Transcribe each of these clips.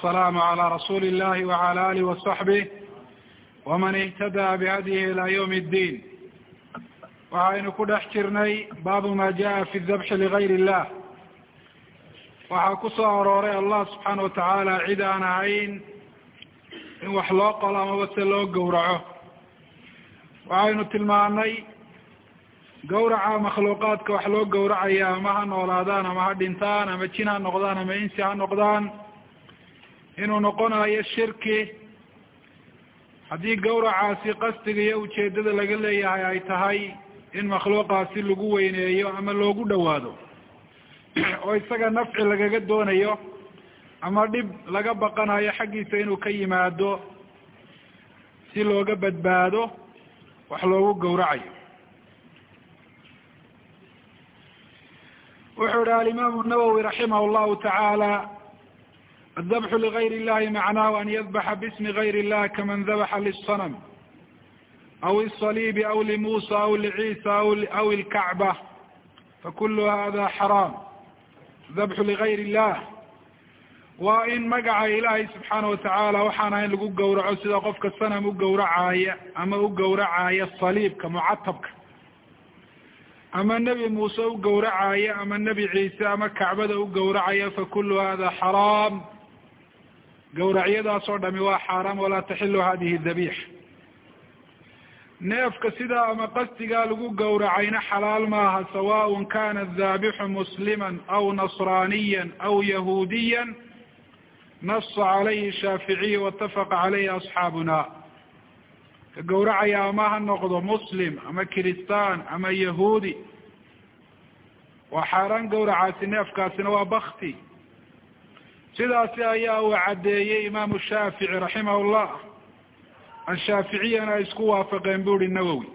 والسلام على رسول الله وعلى آله وصحبه ومن اهتدى بهديه إلى يوم الدين waxaynu ku dhex jirnay baabu ma jaءa fi dabxi ligayr illah waxaa ku soo arooray allah subxaana watacaala cid aan ahayn in wax loo qolo amaba se loo gowraco waxaynu tilmaanay gawraca makhluuqaadka wax loo gowracaya ama ha noolaadaan ama ha dhintaan ama jin ha noqdaan ama insi ha noqdaan inuu noqonayo shirki. Haddii gawracaasi qasdiga iyo ujeedada laga leeyahay ay tahay in makhluuqaasi lagu weyneeyo ama loogu dhawaado oo isaga nafci lagaga doonayo ama dhib laga baqanayo xaggiisa inuu ka yimaado si looga badbaado wax loogu gowracayo. Wuxuu ihi alimaamu nawowi raximah llahu tacaala adabxu ligayr illahi macnahu an yadbaxa bismi gayr illah kaman dabaxa lisanam aw isaliibi aw limuusa aw liciisa aw ilkacba fakulu hada xaraam dabxu ligayr illah waa in magaca ilaahay subxaana watacaala waxaan ahayn lagu gowraco sida qofka sanam u gowracaaya ama u gowracaaya saliibka mucatabka ama nebi muuse u gowracaya ama nebi ciise ama kacbada u gowracaya fakulu hada xaraam gowracyadaas oo dhami waa xaaraam walaa taxilu hadihi dabiix. Neefka sidaa ama qasdigaa lagu gowracayna xalaal maaha sawaء kana daabixu muslima aw nasraniya aw yahuudiya nasa calayhi shaaficiy waitafaqa calayhi asxaabuna ka gowracaya ama ha noqdo muslim ama kiristaan ama yahuudi waa xaaraan gowracaasi neefkaasina waa bakti sidaasi ayaa uu caddeeyey imaamu shaafici raximah llah ashaaficiyana ay isku waafaqeen bu uhi nawowi.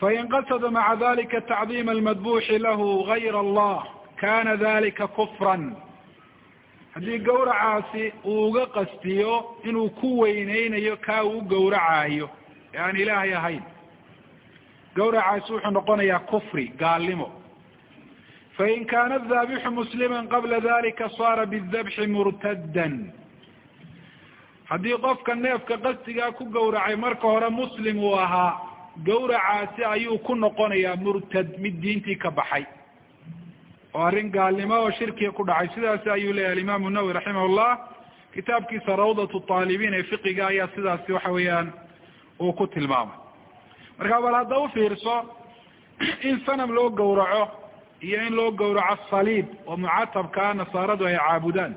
Fain qasada maca dalika tacdiima almadbuuxi lahu gayra allah kana dalika kufran. Haddii gawracaasi uu uga qastiyo inuu ku weyneynayo kaa uu gowracayo ee aan ilaahay ahayn. Gawracaasi wuxuu noqonayaa kufri gaalnimo fain kaana daabixu muslima qabla dalika saara bidabxi murtaddan haddii qofka neefka qastigaa ku gowracay marka hore muslim uu ahaa gawracaasi ayuu ku noqonayaa murtad mid diintii ka baxay oo arrin gaalnimo oo shirkiga ku dhacay sidaasi ayuu leeyahy alimaamu nawowi raximah llah kitaabkiisa rawdatu taalibiin ee fiqiga ayaa sidaasi waxa weeyaan uu ku tilmaamay marka bal hadda u fiirso in sanam loo gowraco iyo in loo gowraco saliib oo mucatabkaa nasaaradu ay caabudaan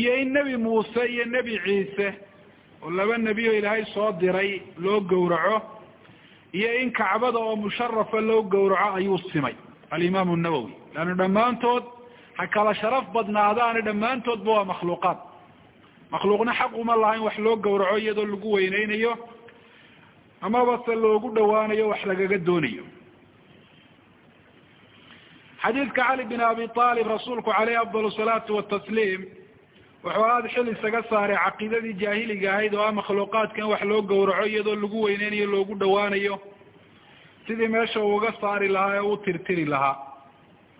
iyo in nebi muuse iyo nebi ciise oo laba nebi oo ilaahay soo diray loo gowraco iyo in kacbada oo musharafa loo gowraco ayuu simay. Alimaamu nawowi leanna dhammaantood ha kala sharaf badnaadaani dhammaantoodba waa makhluuqaad. Makhluuqna xaq uma laha in wax loo gowraco iyadoo lagu weyneynayo amaba se loogu dhawaanayo wax lagaga doonayo xadiidka cali bin abi aalib rasuulku caleyhi afdal salaatu watasliim wuxuu aada xil isaga saaray caqiidadii jaahiliga ahayd oo ah makhluuqaadka in wax loo gowraco iyadoo lagu weyneynayo loogu dhawaanayo sidii meesha uu uga saari lahaa ee uu tirtiri lahaa.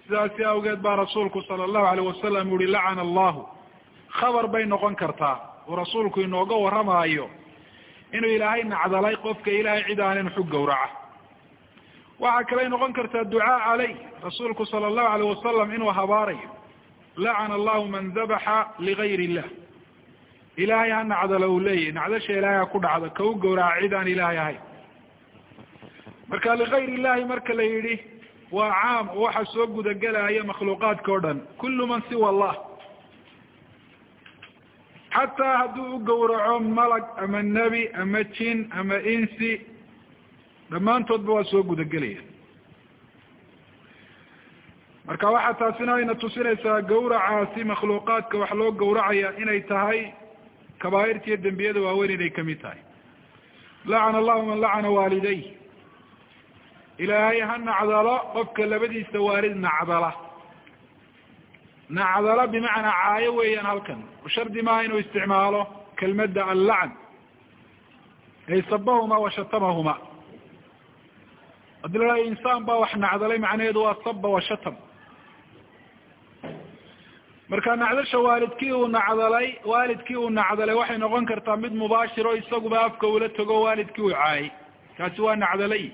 Sidaasi awgeed baa rasuulku sala allahu alayh wasalam uhi lacana allahu. Khabar bay noqon kartaa uu rasuulku inooga warramaayo inuu ilaahay nacdalay qofka ilaahay cid aanan xug gowraca waxaa kaley noqon kartaa ducaa caley rasuulku sala allahu alayh wasalam inuu habaarayo lacana allahu man dabaxa ligayr illah. Ilaahay ha nacdalo uu leeyahy nacdasha ilaahay ha ku dhacdo ka u gowraca cid aan ilaahay ahayn marka ligayr illahi marka la yidhi waa caam oo waxa soo gudagelaya makhluuqaadka o dhan kullu man siwa allah. Xataa hadduu u gowraco malag ama nebi ama jin ama insi dhammaantoodba waa soo gudagelaya. Marka waxaa taasina ayna tusinaysaa gawracaasi makhluuqaadka wax loo gowracaya inay tahay kabaairta iyo dembiyada waaweyn inay ka mid tahay. Lacana allahu man lacana waaliday ilaahay ha nacdalo qofka labadiisa waalid nacdala. Nacdala bimacnaa caayo weeyaan halkan. Shardi maaha inuu isticmaalo kelmadda allacn ay sabahuma wa shatamahuma haddii la insaan baa wax nacdalay macnaheedu waa saba wa shatam marka nacdasha waalidkii uu nacdalay waalidkii uu nacdalay waxay noqon kartaa mid mubaashiro isaguba afka ula tago waalidkii uu caayay kaasi waa nacdalay.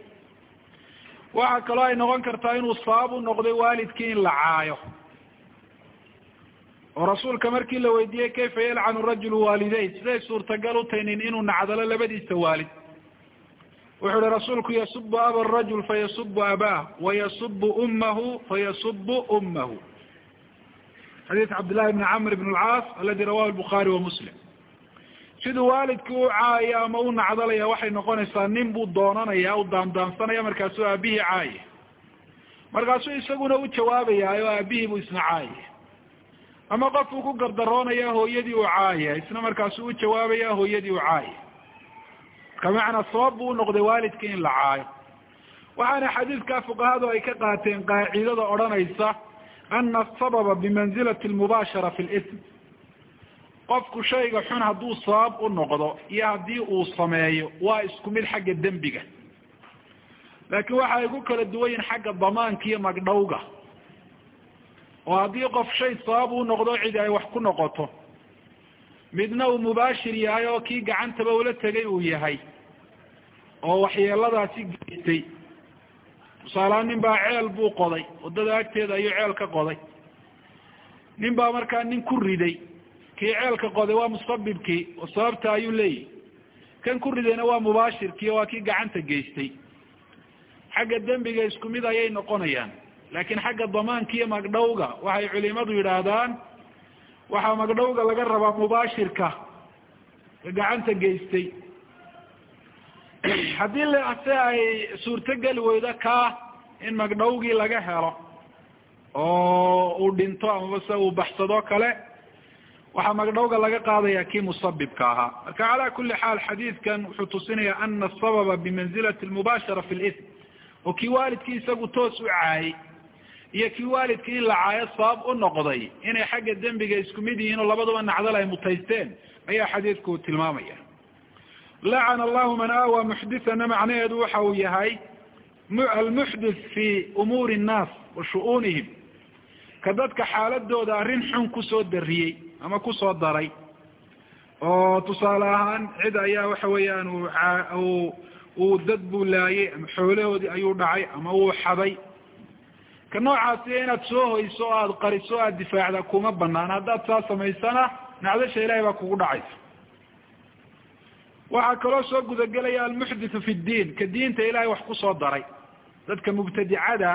Waxaa kaloo ay noqon kartaa inuu sabab u noqday waalidkii in la caayo. Oo rasuulka markii la weydiiyey kayfa yalcanu rajulu waalideyn siday suurtagal u tahay nin inuu nacdalo labadiisa waalid wuxuu ihi rasuulku yasubu aba rajul fayasubu abaah wayasubu ummahu fayasubu ummahu. Xadiis cabdillahi bni camr bn alcaas aladi rawahu lbukhaari wa muslim. Siduu waalidkii u caaya ama u nacdalaya waxay noqonaysaa nin buu doonanaya u daandaansanaya markaasuu aabihii caaya markaasuu isaguna u jawaabaya oo aabihii buu isna caaya ama qofuu ku gardaroonaya hooyadii uu caaya isna markaasuu u jawaabaya hooyadii uu caaya marka macnaa sabab buu unoqday waalidkii in la caayo. Waxaana xadiidkaa fuqahadu ay ka qaateen qaacidada odhanaysa ana asababa bimanzilati lmubaashara fi lism qofku shayga xun hadduu sabab u noqdo iyo haddii uu sameeyo waa isku mid xagga dembiga. Laakiin waxa ay ku kala duwan yihiin xagga damaanka iyo magdhowga. Oo haddii qof shay sabab u noqdo cidi ay wax ku noqoto midna uu mubaashir yahay oo kii gacantaba ula tegay uu yahay oo waxyeeladaasi geystay tusaalehaan nin baa ceel buu qoday waddada agteeda ayuu ceel ka qoday. Nin baa markaa nin ku riday kii ceelka qoday waa musabibkii oo sababta ayuu leeyahy. Kan ku ridayna waa mubaashirkii oo waa kii gacanta geystay. Xagga dembiga isku mid ayay noqonayaan laakiin xagga damaanka iyo magdhowga waxay culimadu yidhaahdaan waxaa magdhowga laga rabaa mubaashirka. Ka gacanta geystay. Haddii lse ay suurtogeli weydo kaa in magdhowgii laga helo oo uu dhinto amaba se uu baxsado kale waxaa magdhowga laga qaadaya kii musabibka ahaa. Marka cala kuli xaal xadiidkan wuxuu tusinaya ana asababa bimanzilati lmubaashara fi lism oo kii waalidkii isagu toos u caayay iyo kii waalidkii in la caayo sabab u noqday inay xagga dembiga isku mid yihiin oo labaduba nacdal ay mutaysteen ayaa xadiidku tilmaamaya. Lacana allahu man aawa muxdithana macnaheedu waxa uu yahay almuxdith fi umuuri nnaas wa shu'uunihim ka dadka xaaladooda arrin xun ku soo dariyey ama ku soo daray oo tusaale ahaan cid ayaa waxa weeyaan uu dad buu laayay ama xoolahoodii ayuu dhacay ama uu xaday ka noocaasi inaad soo hoyso o aada qariso o aada difaacda kuma banaan haddaad saa samaysana nacdasha ilahay baa kugu dhacaysa. Waxaa kaloo soo gudagelaya almuxdithu fi ddiin ka diinta ilahay wax ku soo daray. Dadka mubtadicada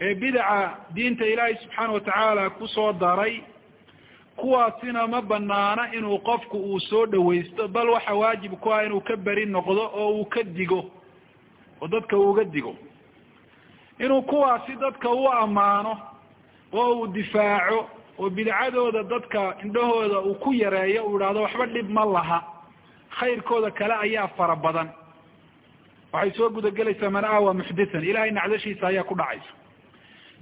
ee bidaca diinta ilaahay subxaana watacaala ku soo daray kuwaasina ma banaana inuu qofku uu soo dhawaysto bal waxa waajib ku ah inuu ka beri noqdo oo uu ka digo oo dadka uuga digo inuu kuwaasi dadka u ammaano oo uu difaaco oo bidcadooda dadka indhahooda uu ku yareeyo uu idhahdo waxba dhib ma laha. Khayrkooda kale ayaa fara badan. Waxay soo gudagelaysaa man aawa muxdithan ilahay nacdashiisa ayaa ku dhacaysa.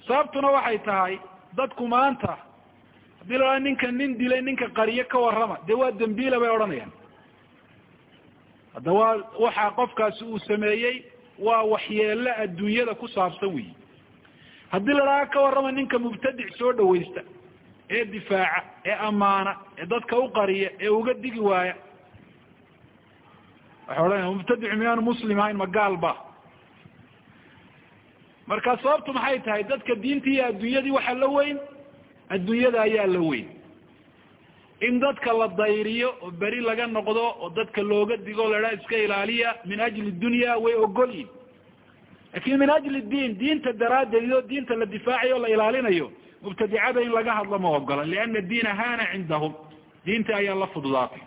Sababtuna waxay tahay dadku maanta haddii la ninka nin dilay ninka qariyo ka warrama dee waa dembiila bay odhanayaan. Hadda waa waxa qofkaasi uu sameeyey waa waxyeelo adduunyada ku saabsan weyi haddii la dhaha ka warrama ninka mubtadic soo dhawaysta ee difaaca ee ammaana ee dadka u qariya ee uga digi waaya waxay odhanaya mubtadicu miyaanu muslim ahayn ma gaal ba. Marka sababtu maxay tahay? Dadka diintii iyo adduunyadii waxaa la weyn adduunyada ayaa la weyn in dadka la dayriyo oo beri laga noqdo oo dadka looga digo o la dhaha iska ilaaliya min ajli dunya way ogolyihin laakiin min ajli diin diinta daraaddeed diinta la difaacayo o la ilaalinayo mubtadicada in laga hadlo ma ogola liana diina hana cindahum. Diinta ayaa la fududaatay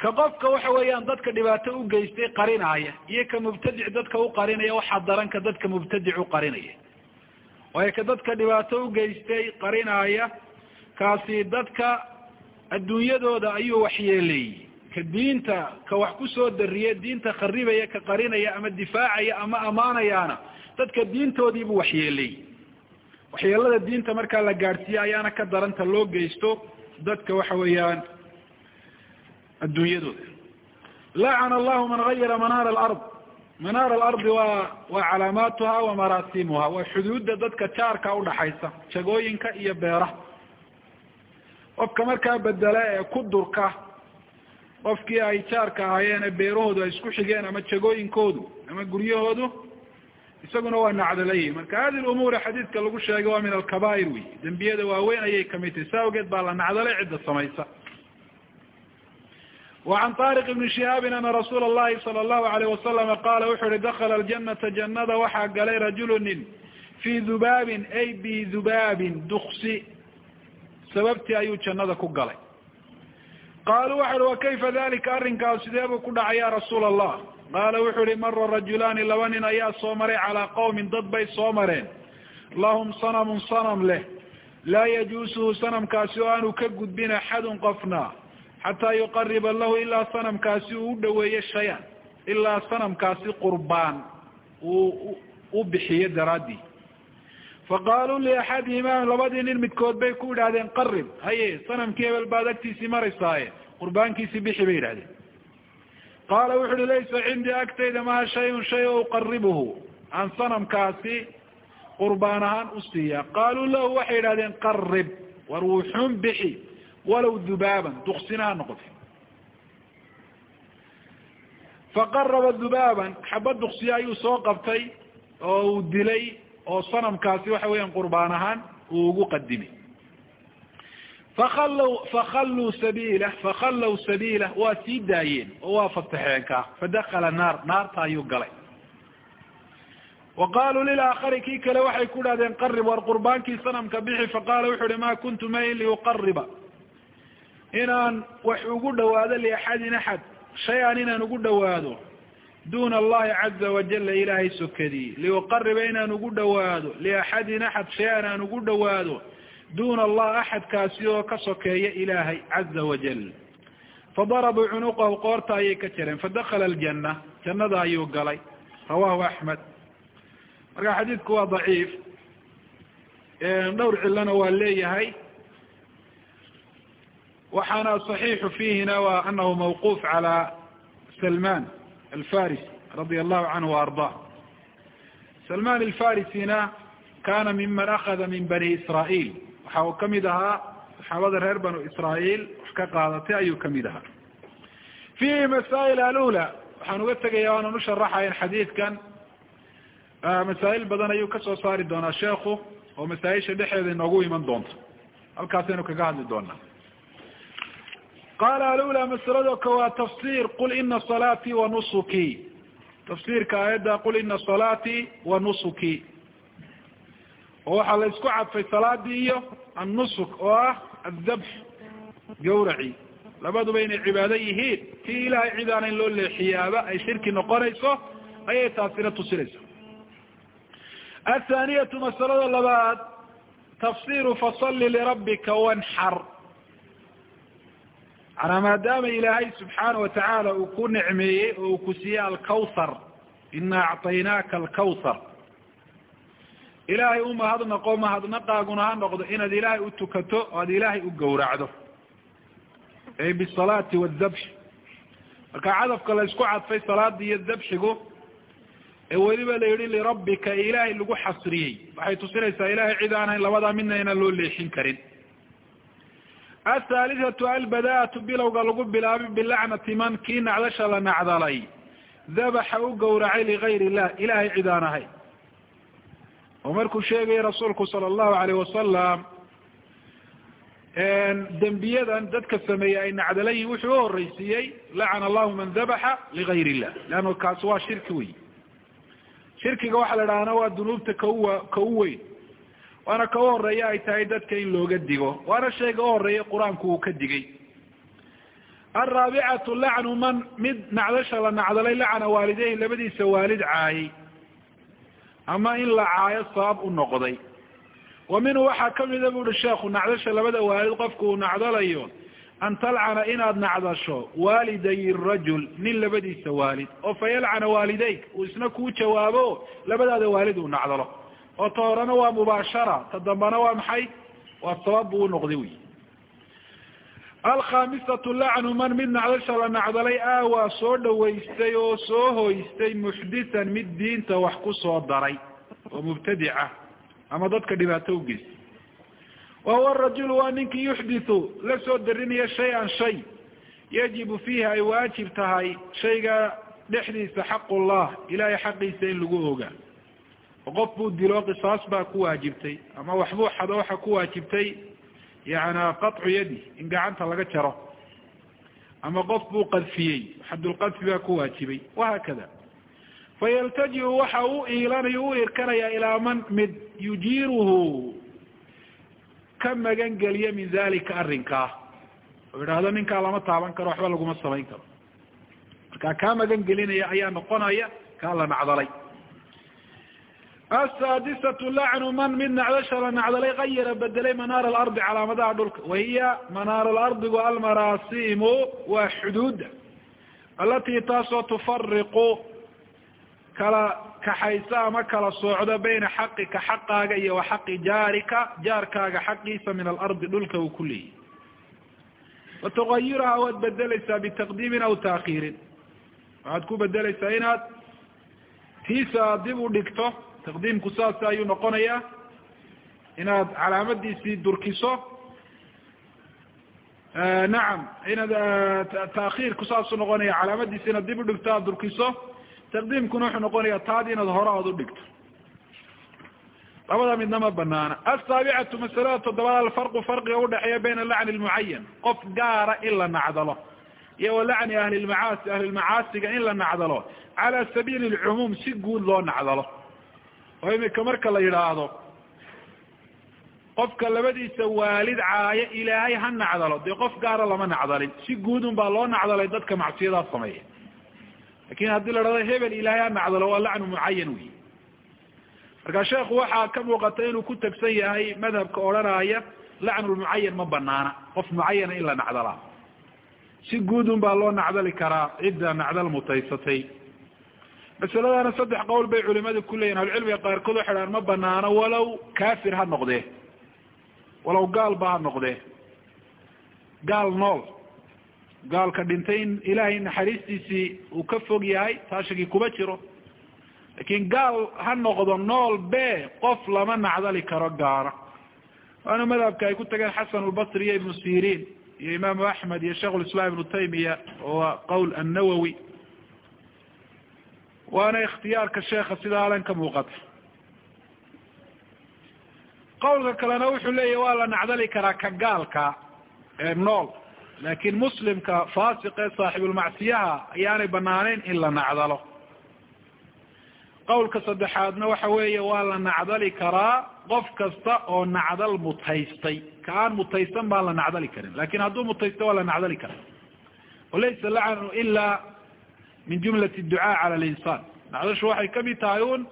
ka qofka waxa weeyaan dadka dhibaato u geystay qarinaaya iyo ka mubtadic dadka u qarinaya waxaa daran ka dadka mubtadic u qarinaya. Waayo ka dadka dhibaato u geystay qarinaaya kaasi dadka adduunyadooda ayuu waxyeeleeyey ka diinta ka wax ku soo dariye diinta kharibaya ka qarinaya ama difaacaya ama amaanayaana dadka diintoodiibuu waxyeeleeyey waxyeelada diinta markaa la gaadhsiiye ayaana ka daranta loo geysto dadka waxa weeyaan adduunyadooda. Lacana allahu man gayara manaara alard. Manaar alardi waa waa calaamaatuha wa maraasimuha waa xuduudda dadka jaarka udhaxaysa jagooyinka iyo beeraha qofka markaa bedela ee ku durka qofkii ay jaarka ahaayeen ee beerahoodu ay isku xigeen ama jagooyinkoodu ama guryahoodu isaguna waa nacdalayi marka hadi lumuuri xadiidka lagu sheegay waa min alkabaa'ir wey dembiyada waaweyn ayay kamid tahay saa awgeed baa la nacdalay cidda samaysa وعn طارق بن شهاaب أنa رsuuل اللhi صلى الله عليه وسلم qاla wuxu uhi dkla الجنةa جanada waxaa galay rajul nin في dhubاbin ay bdhubaabin duksi sababtii ayuu jannada ku galay. Qaaluu waxa uhi wa kayfa dalika arrinkaas sidee buu ku dhacay ya rasuul allah qaala wuxuu ihi mara rajulaani laba nin ayaa soo maray calaa qawmin dad bay soo mareen. Lahum sanamun sanam leh. Laa yajuusuhu sanamkaasi oo aanu ka gudbin axadun qofna xataa yuqariba lahu ilaa sanamkaasi uu u dhaweeyo shayan ilaa sanamkaasi qurbaan uu u bixiyo daraadii faqaaluu liaxadihima labadii nin midkood bay ku idhahdeen qarib haye sanamkii hebel baad agtiisii maraysaaye qurbaankiisii bixi bay yidhahdeen qaala wuxu uhi laysa cindii agtayda maha shayun shay o uqaribuhu aan sanamkaasi qurbaan ahaan u siiya qaaluu lahu waxay yidhahdeen qarib war wuxuun bixi walow dhubaaban duksina ha noqotay faqaraba dhubaaban xaba duksiya ayuu soo qabtay oo uu dilay oo sanamkaasi waxa weeyaan qurbaan ahaan uu ugu qadimay fakhalw fakhalluu sabiilah fakhallow sabiilah waa sii daayeen oo waa fasaxeen ka fadakala naar naarta ayuu galay. Wa qaaluu lilaakari kii kale waxay ku dhahdeen qarib war qurbaankii sanamka bixi. Faqaala wuxu uhi ma kuntu mayn liuqariba inaan wax ugu dhawaado liaxadin axad shay-an inaan ugu dhawaado duna allahi caza wajala ilaahay sokadii liuqariba inaan ugu dhawaado liaxadin axad shay-an aan ugu dhawaado duna allah axadkaasi oo ka sokeeya ilaahay caza wajal fadarabuu cunuqahu qoorta ayay ka jareen fadakala aljana jannada ayuu galay rawahu axmed marka xadiidku waa daciif dhowr cilana waa leeyahay waxaana aصaxiixu fiihina wa anahu mawquf calى salman alfarisi radia allahu canhu arضah salman alfarisina kana miman akada min bani israail waxa uu ka mid ahaa saxaabada reer banu israail wax ka qaadatay ayuu ka mid ahaa fiihi masaa'il alula waxaan uga tegaya waanan u sharaxayn xadiidkan masaa'il badan ayuu ka soo saari doonaa sheekhu oo masaa-isha dhexeeda inoogu iman doonto halkaasaynu kaga hadli doonaa qaala alula masalada kowaad tafsir qul ina salaatii wa nusuki tafsiirka aayadda qul ina salaatii wa nusuki oo waxaa la isku cadfay salaadii iyo annusuk oo ah addabx gawraci labaduba inay cibaado yihiin tii ilahay cid in loo leexiyaaba ay shirki noqonayso ayay taasina tusinaysa athaaniyatu masalada labaad tafsiru fasalli lirabbika wanxar manaa maadaama ilaahay subxaana watacaala uu ku nicmeeyey oo uu ku siiyey alkawthar ina acطaynaaka alkawthar. Ilaahay u mahadnaqo mahadnaqaaguna ha noqdo inaad ilaahay u tukato o aad ilaahay u gowracdo. Ay bisalaati wadabx marka cadafka la isku cadfay salaada iyo dabxigu ee weliba la yihi lirabbika ilaahay lagu xasriyey. Waxay tusinaysaa ilahay cid aanayn labadaa midna inaan loo leexin karin athaalithatu albadaatu bilowga lagu bilaabay bilacnati man kii nacdasha la nacdalay dabaxa u gowracay ligayr illah ilahay cid aan ahay oo markuu sheegayay rasuulku sala allahu alayh wasalam dembiyadan dadka sameeyey ay nacdalayihin wuxuu u horeysiiyey lacana allahu man dabaxa ligayr illah leanna kaasi waa shirki wey shirkiga waxaa la dhahana waa dunuubta kauwa ka u weyn waana ka u ay tahay dadka in looga digo waana shayga u horreeya qur'aanku uu ka digay. Alraabicatu lacnu man mid nacdasha la nacdalay lacana waalideyhi labadiisa waalid caayay ama in la caayo sabab u noqday. Wa minhu waxaa kamida bu uhi sheekhu nacdasha labada waalid qofku uu nacdalayo an talcana inaad nacdasho waaliday rajul nin labadiisa waalid. Oo fa yalcana waalideyk uu isna kuu jawaabo labadaada waalid uu nacdalo oo ta horena waa mubaashara ta dambana waa maxay? Waa sabab buu unoqday wy alkhamisatu lacnu man mid nacdasha la nacdalay aawaa soo dhawaystay oo soo hoystay muxditan mid diinta wax ku soo daray oo mubtadica ama dadka dhibaato u geystay. Wa huwa rajulu waa ninkii yuxdithu la soo darinaya shay-an shay yajibu fiihi ay waajib tahay shayga dhexdiisa xaqullah ilahay xaqiisa in lagu ogaa. oo qof buu dilo qisaas baa ku waajibtay ama waxbuu xado waxa ku waajibtay yana qaطcu yadi in gacanta laga jaro. Ama qof buu qadfiyey xadulqadfi baa ku waajibay wahaakada fayaltajiu waxa u iilanayo u irkanaya ilaa man mid yujiiruhu ka magan geliya min dalika arrinkaa oo idhaahdo ninkaa lama taaban karo waxba laguma samayn karo. Markaa kaa magan gelinaya ayaa noqonaya kaa la nacdalay asaadisatu lacnu man mid nacdasha la nacdalay kayara bedelay manaar alardi calaamadaha dhulka wahiya manaar alardigu almarasimu waa xuduudda alatii taasoo tufariqu kala kaxaysa ama kala soocda bayna xaqika xaqaaga iyo wa xaqi jaarika jaarkaaga xaqiisa min alardi dhulka uu ku leeyahy watugayiraha waad bedelaysaa bitaqdiimin aw taakhiirin waxaad ku bedelaysaa dib u taqdiimku saas ayuu noqonayaa inaad calaamadiisii durkiso. Nacam inaad taakhiirku saasuu noqonaya calaamadiisi inaad dib udhigto aad durkiso taqdiimkuna wuxuu noqonayaa taadi inaad hore ood udhigto labada midna ma banaana asaabicatu masalada toddobaad alfarqu farqiga udhexeeya bayna lacni lmucayan qof gaara in la nacdalo iyo wa lacni ahli lmacaasi ahlilmacaasiga in la nacdalo. Cala sabiili lcumuum si guud loo nacdalo oo imika marka la yidhaahdo qofka labadiisa waalid caayo ilaahay ha nacdalo. Dee qof gaara lama nacdalin. Si guudun baa loo nacdalay dadka macsiyadaa sameeya laakiin haddii la dhahdo hebel ilaahay ha nacdalo waa lacnu mucayan wey marka sheekhu waxaa ka muuqata inuu ku tegsan yahay madhabka odhanaya lacnulmucayan ma banaana qof mucayana in la nacdalaa. Si guudun baa loo nacdali karaa cidda nacdal mutaysatay masaladana saddex qowl bay culimadu ku leeyihiin ahlucilmiga qaarkood waxay dhahaan ma banaano walow kafir ha noqdee. Walow gaal ba ha noqdee. Gaal nool. Gaalka dhintay in ilaahay naxariistiisii uu ka fog yahay taashigii kuma jiro. Lakin gaal ha noqdo nool be qof lama nacdali karo gaara. Waana madhabka ay ku tageen xasan lbasri iyo ibnu sirin iyo imaamu axmed iyo sheikh lislaam ibnu taymiya oo qowl annawowi waana ikhtiyaarka sheeka sida alan ka muuqata qawlka kalena wuxuu leeyahy waa la nacdali karaa ka gaalka ee nool laakin muslimka faasiq ee saaxibulmacsiyaha ayaanay banaaneyn in la nacdalo qawlka saddexaadna waxa weeye waa la nacdali karaa qof kasta oo nacdal mutaystay ka aan mutaysan baan la nacdali karin laakiin hadduu mutaysto waa la nacdali karaa walaysa lacnu ila min jumlati ducaa cala linsaan nacdashu waxay ka mid tahay un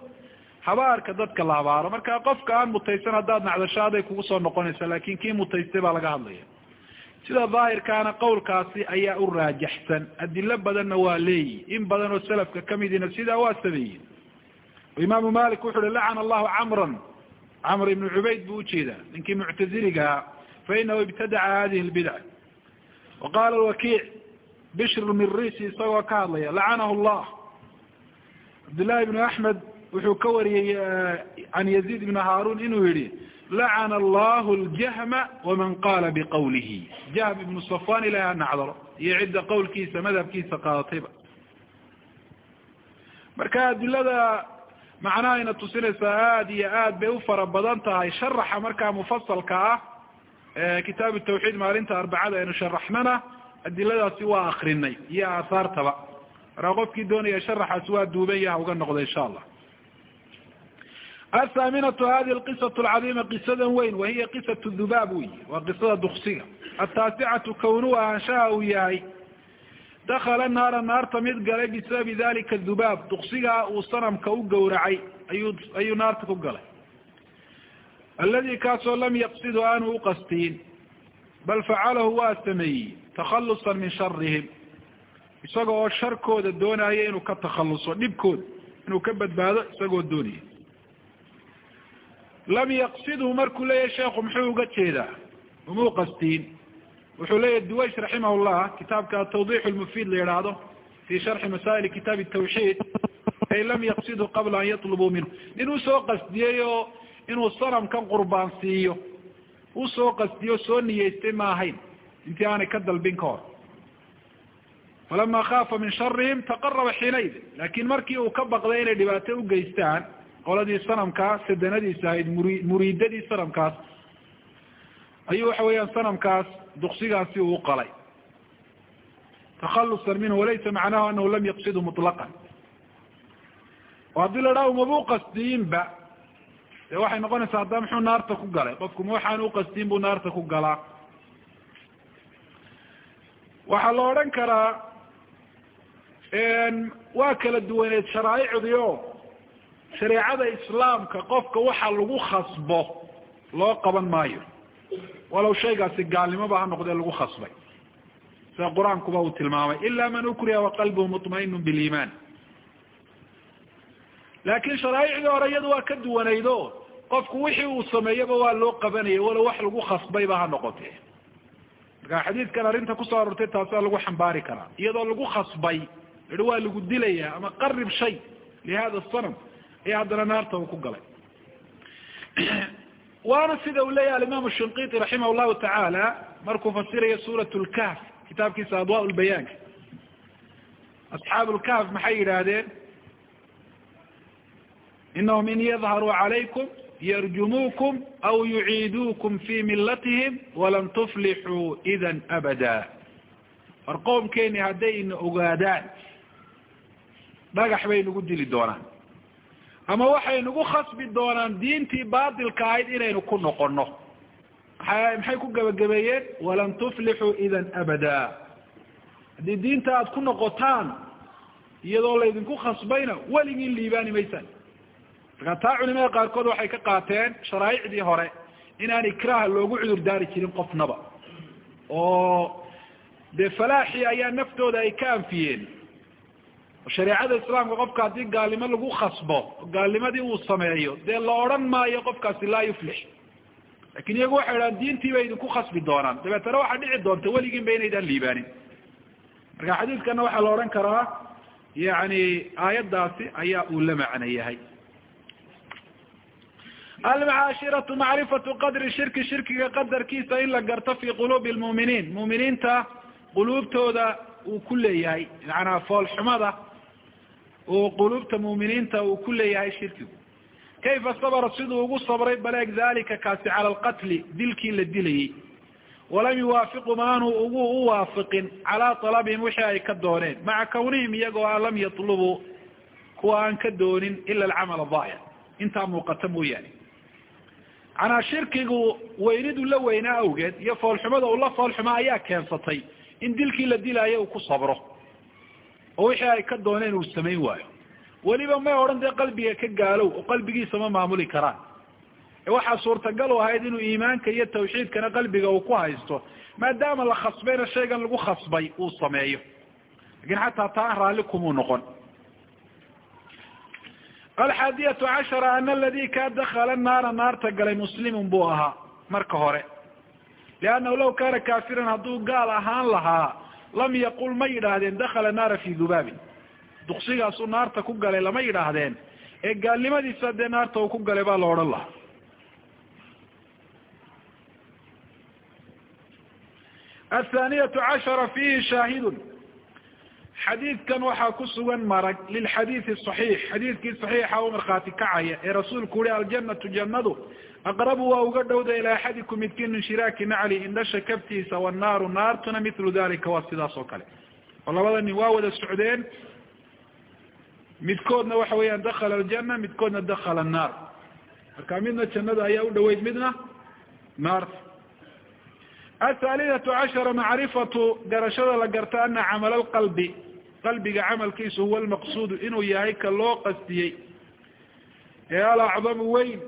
habaarka dadka la habaaro marka qofka aan mutaysan haddaad nacdasho aday kugu soo noqonaysa laakiin kii mutaystay baa laga hadlaya. Sida daahirkaana qawlkaasi ayaa u raajaxsan adilo badanna waa leeyi. In badan oo selafka kamidina sidaa waa sameeyin imaamu malik wuxu uhi lacana allahu camran. Camr ibnu cubayd buu u jeedaa ninkii muctaziliga ahaa fainahu ibtadaca hadihi lbidca wa qala wakiic bishr mirisi isagoo ka hadlaya lacanahu llah cabdillahi ibnu axmed wuxuu ka wariyey can yaziid ibn haarun inuu yihi lacana allahu ljahma waman qala biqawlihi. Jahm ibnu safwan ilahi ha nacdalo iyo cidda qawlkiisa madhabkiisa qaadatayba marka adilada macnahayna tusinaysaa aada iyo aad bay u fara badan tahay sharaxa markaa mufasalka ah kitaabu tawxiid maalinta arbacada aynu sharaxnana adiladaasi waa akrinay iyo aahaartaba markaa qofkii doonaya sharaxaasi waa duuban yaha uga noqda insha allah. Athaaminatu hadihi alqisatu alcadiima qisadan weyn wahiya qisatu dhubaab wey waa qisada duksiga ataasicatu kownuhu ahaanshaha uu yahay dakala naara naarta mid galay bisababi dalika dhubaab duksigaa uu sanamka u gowracay ayuu ayuu naarta ku galay. Aladi kaasoo lam yaqsidu aanu uqastiin bal facalahu waa sameeyey takhalusan min sharihim isaga oo sharkooda doonaya inuu ka takhaluso dhibkooda inuu ka badbaado isagoo doonaya. Lam yaqsidhu markuu leeyahay sheekhu muxuu uga jeedaa? Umuu qastiin wuxuu leeyahy duwaysh raximah llah kitaabka tawdix lmufiid la yidhaahdo fi sharxi masaa'il kitaab tawxiid ay lam yaqsiduu qabla an yatlubuu minhu. Nin u soo qasdiyey oo inuu sanamkan qurbaan siiyo u soo qasdiyo soo niyeystay ma ahayn intii aanay ka dalbin ka hor falama khaafa min sharihim taqaraba xiinaydin laakin markii uu ka baqday inay dhibaato ugeystaan qoladii sanamkaa sadanadiisa ahayd muri muriidadii sanamkaas ayuu waxa weeyaan sanamkaas duksigaasi uu qalay takhalusan minhu walaysa macnahu anahu lam yaqsidu muطlaqan oo haddii la dhaha umaba uqasdiyinba de waxay noqonaysaa hadda muxuu naarta ku galay qofku ma waxaan uqasdiyin buu naarta ku galaa waxaa la odhan karaa waa kala duwaneed sharaaicdii o shareecada islaamka qofka waxa lagu khasbo loo qaban maayo. Walow shaygaasi gaalnimoba ha noqdee lagu khasbay. Sida qur'aankuba uu tilmaamay ila man ukriha waqalbuhu muطmainu biliiman laakin sharaaicdii hore iyadu waa ka duwanaydo qofku wixii uu sameeyaba waa loo qabanayay walow wax lagu khasbayba ha noqote marka xadiidkan arrinta ku soo arortay taasaa lagu xambaari karaa iyadoo lagu khasbay. I waa lagu dilaya ama qarib shay lihada sanam ayaa haddana naarta uu ku galay. Waana sida uu leeyahy alimaam shinqiti raximah llahu tacaala markuu fasirayo suurat lkahf kitaabkiisa adwa lbayaanka asxaab lkahf maxay yidhaahdeen? Inahum in yadharuu calaykum yarjumuukum aw yuciiduukum fi milatihim walan tuflixuu idan abada war qoomkeeni hadday ina ogaadaan dhagax bay nagu dili doonaan ama waxay nagu khasbi doonaan diintii baatilka ahayd inaynu ku noqono maa maxay ku gebagabeeyeen walan tuflixuu idan abada haddii diinta aada ku noqotaan iyadoo laydinku khasbayna weligiin liibaani maysaan marka taa culimada qaarkood waxay ka qaateen sharaaicdii hore inaan ikraha loogu cudur daari jirin qofnaba. Oo dee falaaxii ayaa naftooda ay ka anfiyeen. Shareecada islaamka qofka haddii gaalnimo lagu khasbo gaalnimadii uu sameeyo dee la odhan maayo qofkaasi laa yuflix. Lakin iyagu waxay idhahan diintii bay idinku khasbi doonaan. Dabeetana waxaa dhici doonta weligiin ba inaydaan liibaanin. Marka xadiidkana waxaa la odhan karaa yani aayaddaasi ayaa uu la macno yahay almacaashiratu macrifatu qadri shirki shirkiga qadarkiisa in la garto fi quluubi lmu'miniin mu'miniinta quluubtooda uu ku leeyahay macanaa foolxumada uu quluubta mu'miniinta uu ku leeyahay shirkigu kayfa sabra siduu ugu sabray baleeg dalika kaasi cala alqatli dilkii la dilayey walam yuwaafiqu maanu ugu u waafiqin calaa talabihim wixii ay ka dooneen maca kawnihim iyagoo a lam yatlubuu kuwa aan ka doonin ila alcamal aahir intaa muuqata mooyaane manaa shirkigu weynidu la weynaa awgeed iyo foolxumada uu la foolxuma ayaa keensatay in dilkii la dilaayo uu ku sabro. Oo wixii ay ka dooneen uu samayn waayo. Weliba may odhan dee qalbiga ka gaalow oo qalbigiisa ma maamuli karaan. Ee waxaa suurtagal u ahayd inuu iimaanka iyo tawxiidkana qalbiga uu ku haysto maadaama la khasbayna shaygan lagu khasbay uu sameeyo. Lakin xataa taa raalli kumuu noqon alxaadiyatu cashara ana aladi kaa dakala naara naarta galay muslimun buu ahaa marka hore liannahu law kaana kaafiran hadduu gaal ahaan lahaa lam yaqul ma yidhaahdeen dakala naara fi dubaabin duksigaasuu naarta ku galay lama yidhaahdeen ee gaalnimadiisa dee naarta uu ku galay baa la odhan lahaa athaaniyatu cashara fiihi shaahidun xadiidkan waxaa ku sugan marag lilxadiidi صaxiix xadiidkii صaxiixa u markhaati kacaya ee rasuulku uhi aljanatu jannadu aqrabu waa uga dhowda ilaa axadikum midkiin min shiraaki nacli indhasha kabtiisa wannaaru naartuna milu dalika waa sidaas oo kale. Oo labada nin waa wada socdeen. Midkoodna waxa weeyaan dakala aljana midkoodna dakala annaar marka midna jannada ayaa u dhaweyd midna naarta athaalidatu cashara macrifatu garashada la garta ana camal alqalbi qalbiga camalkiisu huwa almaqsuudu inuu yahay ka loo qastiyey. Ee alacdamu weyn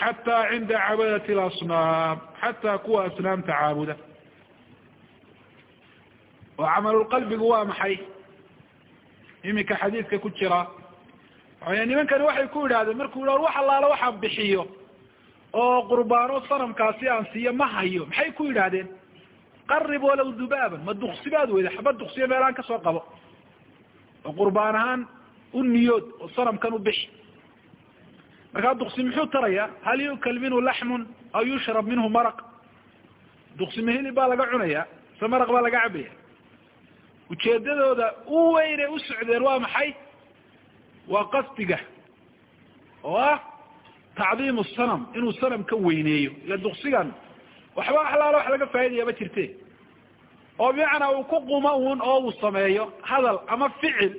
xataa cinda cabadati alasnaam xataa kuwa asnaamta caabuda. Oo camalulqalbigu waa maxay? Iminka xadiidka ku jira. Nimankani waxay ku yidhahdeen markuu yidhah wax allaala waxaan bixiyo oo qurbaano sanamkaasi aan siiyo ma hayo. Maxay ku yidhaahdeen qarib walow dubaaban ma duksi baad weyda xaba duksiya meelaan ka soo qabo. Oo qurbaan ahaan u niyood oo sanamkan u bixi. Markaa duksi muxuu taraya hal yukal minhu laxmun aw yushrab minhu maraq. Duksi ma hilib baa laga cunaya se maraq baa laga cabaya. Ujeedadooda u weynay u socdeen waa maxay? Waa qasdiga oo ah tacdiimu sanam inuu sanam ka weyneeyo. Ila duksigan waxba alaala wax laga faa'idaya ma jirte. oo bimacnaa uu ku qumo un oo uu sameeyo hadal ama ficil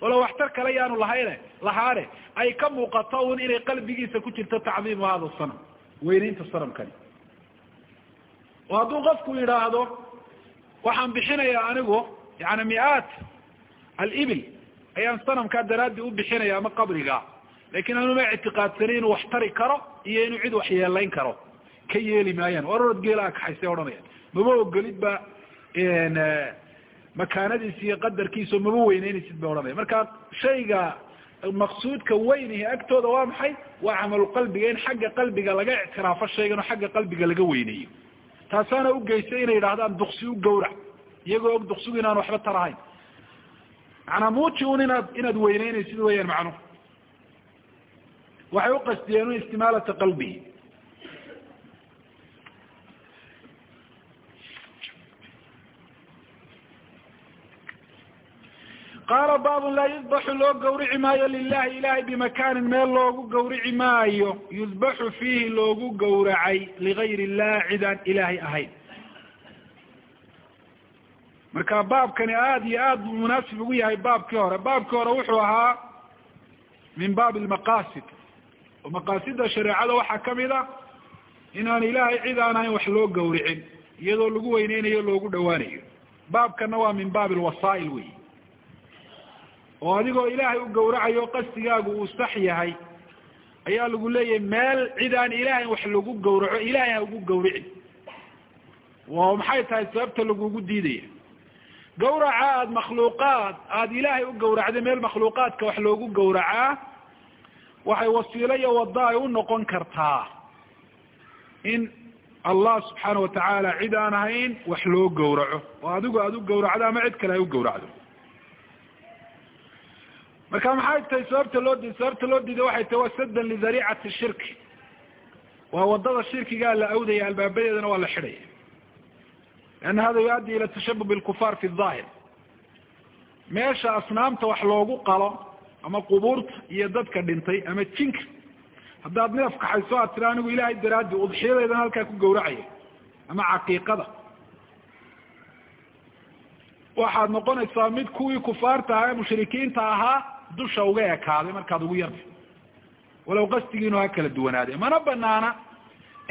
walo waxtar kale yaanu lahayne lahaane ay ka muuqato un inay qalbigiisa ku jirto tacdiimu hada sanam weyneynta sanamkani. oo hadduu qofku yidhaahdo waxaan bixinayaa anigu yani miaat alibil ayaan sanamkaa daraaddi u bixinaya ama qabriga laakiin anuma ictiqaadsani inuu wax tari karo iyo inuu cid wax yeelayn karo ka yeeli maayaan war orod geela akaxaysay odhanayaan. Maba ogolid ba makaanadiisa iyo qadarkiisa maba weyneynaysid bay odhanaya marka shayga maqsuudka weynihi agtooda waa maxay? Waa camalu qalbiga in xagga qalbiga laga ictiraafo shaygan oo xagga qalbiga laga weyneeyo. Taasaana ugeysay inay yidhahdaan duksi u gawrac iyagoo og duksigu inaan waxba tarahayn. Macanaa muuji un inaad inaad weyneynaysid weyaan macnuhu waxay uqasdiyeen istimaalata qalbihi qaala baabun laa yudbaxu loo gawrici maayo lilahi ilahay bimakaanin meel loogu gawrici maayo yudbaxu fiihi loogu gawracay ligayr illah cidaan ilaahay ahayn. Marka baabkani aada iyo aad buu munaasib ugu yahay baabkii hore. Baabkii hore wuxuu ahaa min baab lmaqasid oo maqaasida shareecada waxaa ka mid a inaan ilaahay cid aan ahayn wax loo gawricin iyadoo lagu weyneynayo loogu dhawaanayo baabkana waa min baab lwasaa'il wey oo adigoo ilaahay u gawracayo qasdigaagu uu sax yahay ayaa lagu leeyahay meel cid aan ilaahay wax lagu gawraco ilaahay ha ugu gawricin wa maxay tahay sababta lagugu diidaya? Gawraca aada makhluuqaad aada ilaahay u gawracday meel makhluuqaadka wax loogu gawracaa waxay wasiilo iyo waddo ay u noqon kartaa in allah subxaana watacaala cid aan ahayn wax loo gawraco oo adigu aada u gawracdo ama cid kale ay u gawracdo marka maxay tahay sababta loo diiday sababta loo diiday waxay tahay waa saddan lidariicati shirki. Waa waddada shirkigaa la awdaya albaabadeedana waa la xidhaya lianna hada yuaddi ila tashabub bilkufaar fi daahir meesha asnaamta wax loogu qalo ama qubuurta iyo dadka dhintay ama jinka haddaad neef kaxayso aad tira anigu ilaahay daraaddi udxiyadaydan halkaa ku gawracaya ama caqiiqada. Waxaad noqonaysaa mid kuwii kufaarta ahaa ee mushrikiinta ahaa dusha uga ekaaday markaad ugu yartay walow qasdigiinu ha kala duwanaade mana banaana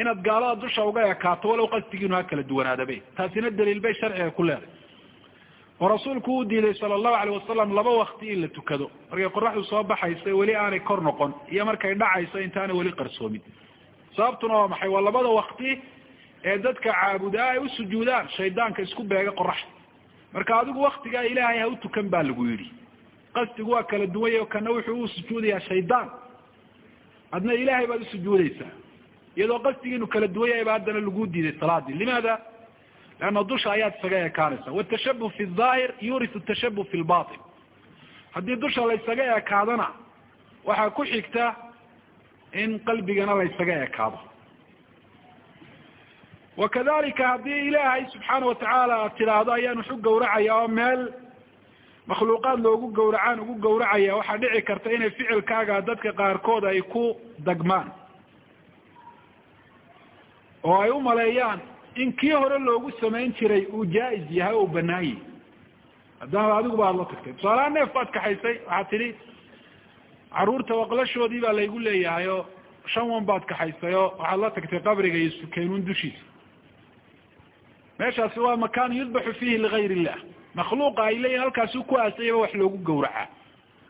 inaad gaalada dusha uga ekaato walow qasdigiinu ha kala duwanaadabe taasina daliil bay sharciga ku leeday oo rasuulku uu diiday sala allahu alayh wasalam laba wakti in la tukado. Markay qoraxdu soo baxayso weli aanay kor noqon iyo markay dhacayso intaanay weli qarsoomin. Sababtuna waa maxay? Waa labada wakti ee dadka caabudaa ay u sujuudaan shaydaanka isku beega qoraxda marka adigu waktigaa ilaahay ha u tukan baa lagu yidhi qasdigu waa kala duwanya kana wuxuu u sujuudayaa shaydaan. Adna ilaahay baad usujuudaysaa iyadoo qasdigiinu kala duwan yahay ba haddana lagu diiday salaadii. Limaada? Leanna dusha ayaad isaga ekaanaysa watashabuh fi daahir yurisu tashabuh fi lbatin haddii dusha la ysaga ekaadana waxaa ku xigta in qalbigana la ysaga ekaado. Wakadalika haddii ilaahay subxaana watacaala aad tidhaahdo ayaan waxu gawracaya oo meel makhluuqaad loogu gawracaan ugu gawracaya waxaa dhici karta inay ficilkaaga dadka qaarkood ay ku dagmaan. Oo ay u maleeyaan in kii hore loogu samayn jiray uu jaa-is yahay oo u banaan yahi haddana adiguba aada la tagtay. Tusaalaha neef baad kaxaysay waxaad tidhi carruurta waqlashoodii baa laygu leeyahay oo shan wan baad kaxaysay oo waxaad la tagtay qabriga iyo sukeynuun dushiisa. Meeshaasi waa makaan yudbaxu fiihi ligayr illah makhluuqa ay leeyihiin halkaasu ku aasayaba wax loogu gawracaa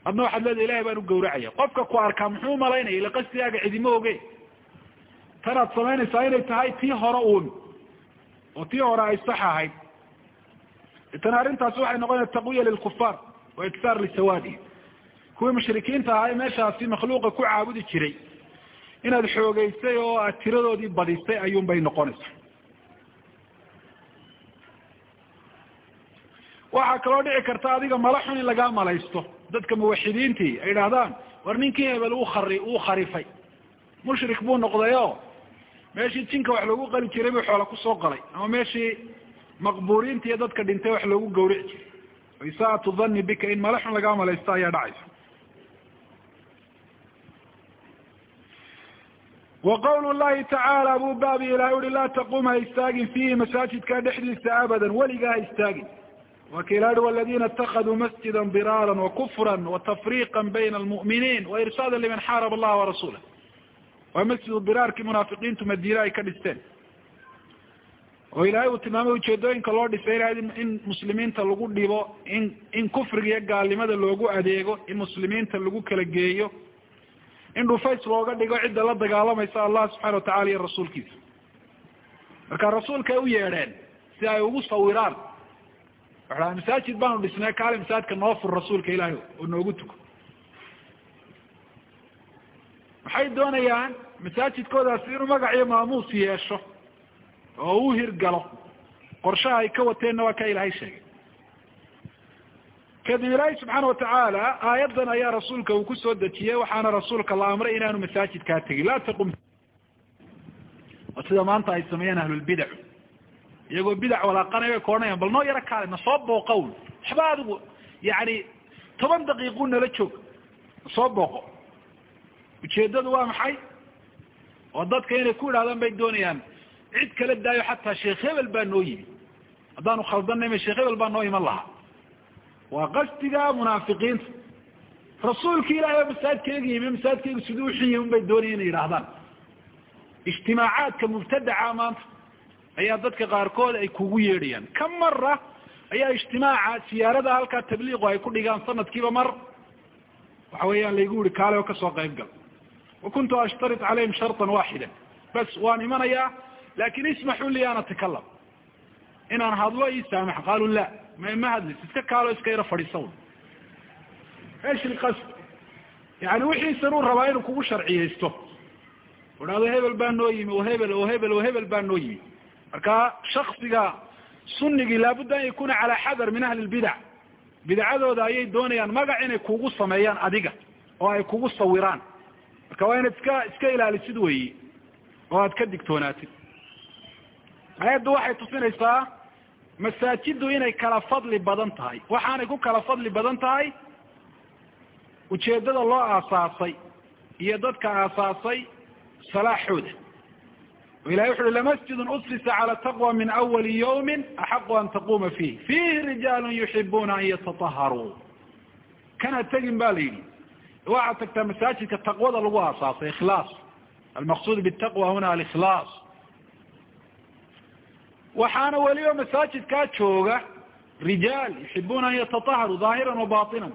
adna waxaad leedahay ilahay baan u gawracaya qofka ku arkaa muxuu u malaynaya ila qasdigaaga cidima oge. Tanaad samaynaysaa inay tahay tii hore uun oo tii hore ay sax ahayd. Itana arrintaasi waxay noqonaya taqwiya lilkufaar wa iktaar lisawaadihi kuwii mushrikiinta ahaa ee meeshaasi makhluuqa ku caabudi jiray inaad xoogeysay oo aad tiradoodii badisay ayuun bay noqonaysaa waxaa kaloo dhici karta adiga mala xun in lagaa malaysto. Dadka muwaxidiintii ay idhahdaan war ninkii hebel uu khari uu kharifay. Mushrik buu noqday o meeshii jinka wax loogu qali jiray buu xoola ku soo qalay ama meeshii maqbuuriinta iyo dadka dhintay wax loogu gawrici jiray. Isaatu dhanni bika in mala xun lagaa malaysto ayaa dhacaysa. Wa qawlu llahi tacaala buu baabi ilahay uhi laa taqum ha istaagin fiihi masaajidka dhexdiisa abadan weligaa ha istaagin waa ka ilahi waladina اtakaduu masjida diraara wakufra watafriqa bayna almu'miniin wairsaada liman xaarab allaha warasuulah waa masjidu diraarkii munaafiqiintu madiine ay ka dhisteen oo ilaahay uu tilmaamay ujeedooyinka loo dhisay ilahay in muslimiinta lagu dhibo in in kufriga iyo gaalnimada loogu adeego in muslimiinta lagu kala geeyo in dhufays looga dhigo cidda la dagaalamaysa allah subxana watacala iyo rasuulkiisa marka rasuulkay u yeedheen si ay ugu sawiraan waxaa masaajid baanu dhisnay kaali masaajidka noo fur rasuulka ilaahay oo noogu tuko. Maxay doonayaan masaajidkoodaasi inuu magac iyo maamuus yeesho oo u hirgalo. Qorshaha ay ka wateenna waa ka ilaahay sheegay. Kadib ilaahay subxaana watacaala aayaddan ayaa rasuulka uu ku soo dejiyey waxaana rasuulka la amray inaanu masaajidkaa tegin. Laa taqum oo sida maanta ay sameeyaan ahlulbidacu iyagoo bidac walaaqanaya ka odhanayaan bal noo yaro kaale na soo booqown waxba adigu yani toban daqiiqu nala joog. Nasoo booqo. Ujeedadu waa maxay? Oo dadka inay ku idhahdaan bay doonayaan cid kala daayo xataa sheekh hebel baa noo yimi. Haddaanu khaldanayma sheekh hebel baa noo iman lahaa. Waa qasdiga munaafiqiinta. Rasuulki ilahay oo masaajidkayga yimi masaajidkaygu siduu uxun yahi un bay doonaya inay yidhaahdaan. Ijtimaacaadka mubtadaca maanta ayaa dadka qaarkood ay kugu yeedhayaan ka mara ayaa ijtimaaca siyaarada halkaa tabliiqu ay ku dhigaan sanadkiiba mar. Waxa weeyaan laygu yihi kaale oo ka soo qayb gal wa kuntu ashtarit calayhim sharطan waaxida. Bas waan imanayaa laakiin ismaxuu li an atakalam inaan hadlo ii saamax qaalu la ma ma hadlis iska kaalo iska yaro fadhiisawn esh ilqasd yani wixiisan uu rabaa inuu kugu sharciyeysto. Udhahdo hebel baa noo yimi o hebel o hebel o hebel baa noo yimi marka shaksiga sunigii laabudda an yakuna calaa xadar min ahli lbidac bidcadooda ayay doonayaan magac inay kugu sameeyaan adiga oo ay kugu sawiraan. Marka waa inaad iska iska ilaalisid weyi oo aad ka digtoonaatid ayaddu waxay tusinaysaa masaajiddu inay kala fadli badan tahay. Waxaanay ku kala fadli badan tahay ujeedada loo aasaasay iyo dadka aasaasay salaaxooda ilahay wuxu uhi lamasjidun usisa cala taqwa min awali yawmin axaqu an taquma fiih fiihi rijaalun yuxibuuna an yatataharuu kana tegin ba la yidhi waxaad tagtaa masaajidka taqwada lagu aasaasay ikhlaas almaqsuud bitaqwa huna alikhlaas waxaana weliba masaajidkaa jooga rijaal yuxibuuna an yatataharuu daahiran wa batinan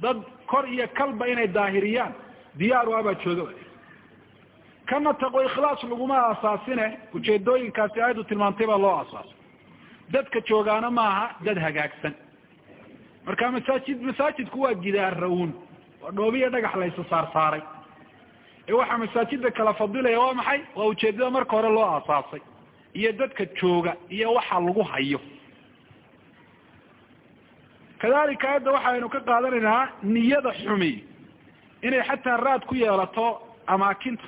dad kor iyo kalba inay daahiriyaan diyaaru abaa jooga kana taqwo ikhlaas laguma aasaasine ujeedooyinkaasi aayaddu tilmaantay baa loo aasaasay dadka joogaana maaha dad hagaagsan marka masaajid masaajidku waa gidaarrawun waa dhoobiya dhagax laysa saar saaray ee waxaa masaajida kala fadilaya waa maxay waa ujeedada marka hore loo aasaasay iyo dadka jooga iyo waxa lagu hayo kadalika ayadda waxaynu ka qaadanaynaa niyada xumi inay xataa raad ku yeelato amaakinta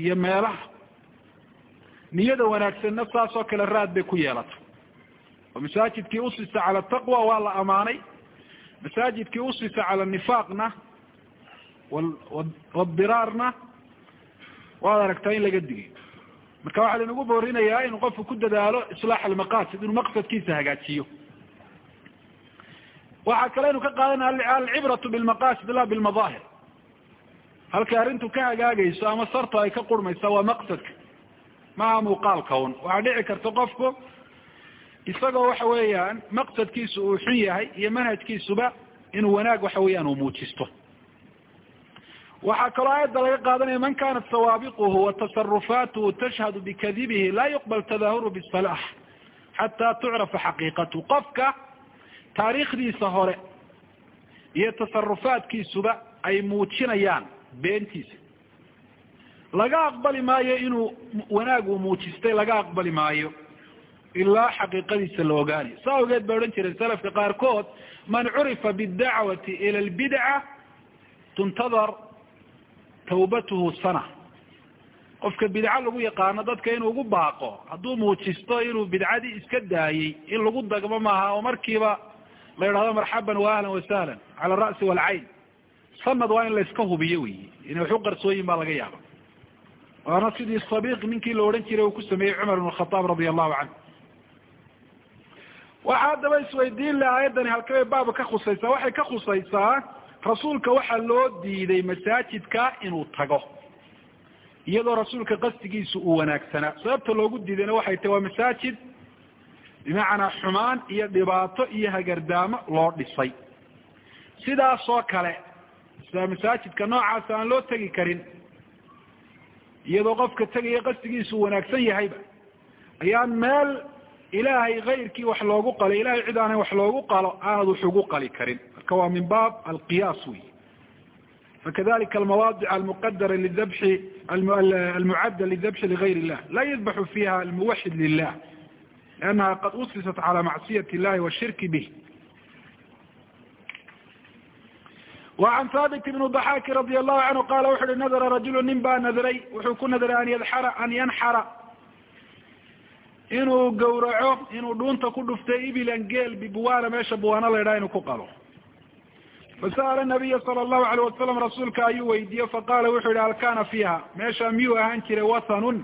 iyo meelaha. Niyada wanaagsanna saas oo kale raad bay ku yeelato. Oo masaajidkii usisa cala taqwa waa la amaanay. Masaajidkii usisa cala nifaaqna wadiraarna waad aragtaa in laga digay. Marka waxaa lanagu boorinayaa inuu qofku ku dadaalo islaax almaqasid inuu maqsadkiisa hagaajiyo. Waxaa kale aynu ka qaadanaya alcibratu bilmaqasid la bilmadaahir halkay arrintu ka hagaagayso ama sarto ay ka qurmaysa waa maqsadka. Maaha muuqaalka un waxaa dhici karta qofku isagoo waxa weeyaan maqsadkiisu uu xun yahay iyo manhajkiisuba inuu wanaag waxa weeyaan uu muujisto. Waxaa kaloo aayadda laga qaadanaya man kanat sawaabiquhu wa tasarufaatuhu tashhadu bikadibihi laa yuqbal tadahuru bisalax xataa tucrafa xaqiiqatu. Qofka taariikhdiisa hore iyo tasarufaadkiisuba ay muujinayaan beentiisa. Laga aqbali maayo inuu wanaag uu muujistay laga aqbali maayo ilaa xaqiiqadiisa la ogaanayo. Saa awgeed bay odhan jireen salafka qaarkood man curifa bidacwati ila albidca tuntadar tawbatuhu sana. Qofka bidco lagu yaqaano dadka inuu ugu baaqo hadduu muujisto inuu bidcadii iska daayey in lagu dagmo maaha oo markiiba la yidhahdo marxaban wa ahlan wasahlan cala ara'si waalcayn sanad waa in la iska hubiyo wey inay wax u qarsooyin baa laga yaaba waana sidii sabiq ninkii la odhan jiray uu ku sameeyey cumar ibn khataab radia allahu canhu waxaa haddaba isweydiin le aayaddani halkabay baaba ka khusaysaa waxay ka khusaysaa rasuulka waxaa loo diiday masaajidka inuu tago. Iyadoo rasuulka qasdigiisu uu wanaagsanaa sababta loogu diidayna waxay tahi waa masaajid bimacnaa xumaan iyo dhibaato iyo hagardaamo loo dhisay. Sidaasoo kale sida masaajidka noocaas aan loo tegi karin iyadoo qofka tegaya qasdigiisu wanaagsan yahayba ayaan meel ilaahay kayrkii wax loogu qalo ilahay cid aanay wax loogu qalo aanad wax ugu qali karin. Marka waa min baab alqiyaas wey fakadalika almawaadic almuqadara lidabxi almucadda lidabxi ligayr illah. Laa yadbaxu fiha almuwaxid lilah liannaha qad usisat cala macsiyat illahi washirki bih وعn haaبت بن ضحاki رaضي الlahu عanهu qala wuxu uhi nadra rajulu nin baa nadray wuxuu ku nadray an yadxara an yanxara inuu gawraco inuu dhuunta ku dhuftay ibilan geel bibuwana meesha buwaana la ydhaha inuu ku qalo fasa'ala النabiya salى الlahu عalيه wasalam rasuulka ayuu weydiiye faqala wuxuu yihi hal kana fiiha meesha miyuu ahaan jiray wathanun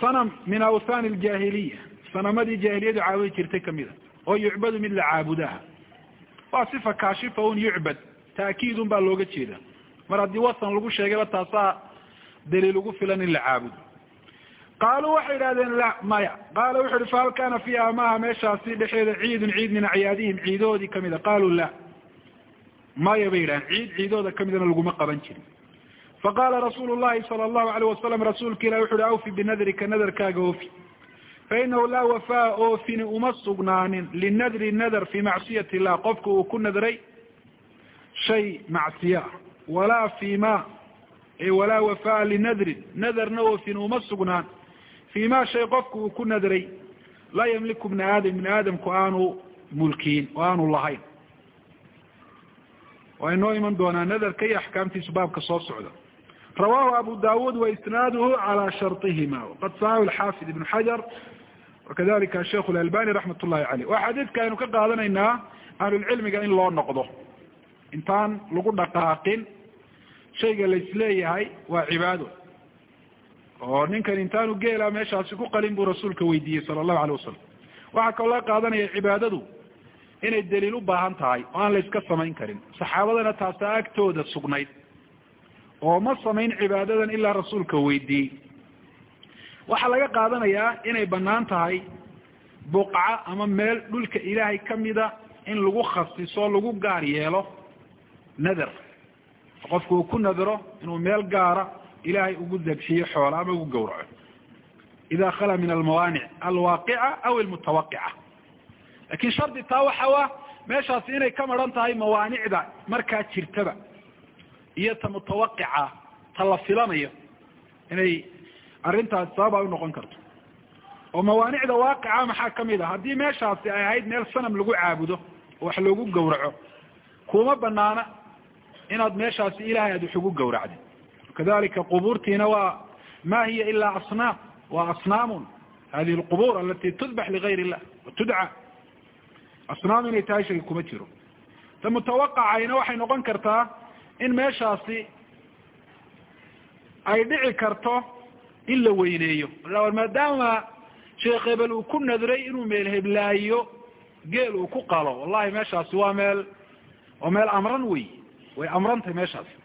sanam min awthan اljahiliya sanamadii jahiliyadu caabudi jirtay kamida oo yucbadu mid la caabudaha waa sifa kaashifa un yucbad taakiidun baa looga jeeda mar haddii wathan lagu sheegayba taasaa daliil ugu filan in la caabudo. Qaaluu waxay idhahdeen la maya. Qaala wuxu uhi fahal kana fiiha maaha meeshaasi dhexeeda ciidun ciid min acyaadihim ciidoodii kamida qaaluu la. Maya bay yidhahdeen ciid ciidooda kamidana laguma qaban jirin. Faqala rasuulu llahi sala allahu alayh wasalam rasuulka ilah wuxu uhi awfi binadrika nadarkaaga oofi fainahu laa wafaa oofini uma sugnaanin linadri nadar fi macsiyati illah qofka uu ku nadray shay macsiye ah walaa fi ma walaa wafaa linadrin nadarna oofin uma sugnaan fi ma shay qofka uu ku nadray laa yamliku bna aadam ibni aadamku aanu mulkiin oo aanu lahayn waa inoo iman doonaa nadarka iyo axkaamtiisu baabka soo socda rawahu abu dawud waisnaaduhu calى sharطihima waqad saxahu xaafid ibn xajar wakadalika asheikh اlalbani raxmat ullahi caleyh waa xadiidka aynu ka qaadanaynaa ahlulcilmiga in loo noqdo intaan lagu dhaqaaqin shayga laisleeyahay waa cibaado oo ninkan intaanu geela meeshaasi ku qalin buu rasuulka weydiiyey sala allahu alay wasalam waxaa kaloo laga qaadanaya cibaadadu inay daliil u baahan tahay oo aan la iska samayn karin saxaabadana taasaa agtooda sugnayd oo ma samayn cibaadadan ilaa rasuulka weydiiyey waxaa laga qaadanayaa inay bannaan tahay buqca ama meel dhulka ilaahay kamida in lagu khasiso lagu gaar yeelo. Nadar qofku uu ku nadro inuu meel gaara ilaahay ugu dabxiyo xoola ama ugu gawraco ida khala min almawaanic alwaaqica aw almutawaqica laakiin shardi taa waxa wa meeshaasi inay ka maran tahay mawaanicda markaa jirtaba iyo ta mutawaqica ta la filanayo inay arrintaasi sabab ay unoqon karto. Oo mawaanicda waaqica maxaa ka mid a haddii meeshaasi ay ahayd meel sanam lagu caabudo oo wax loogu gawraco kuma banaana inaad meeshaasi ilahay aad wax ugu gawracdid kadalika qubuurtiina waa ma hiya ilaa asnaam waa asnaamun. Hadihi lqubuur alati tudbax ligayr illah watudca asnaam inay tahay shaki kuma jiro. Ta mutawaqacayna waxay noqon kartaa in meeshaasi ay dhici karto in la weyneeyo. Maadaama sheekh hebel uu ku nadray inuu meel heblaayo geel uu ku qalo wallahi meeshaasi waa meel waa meel amran wey way amrantahay meeshaasi.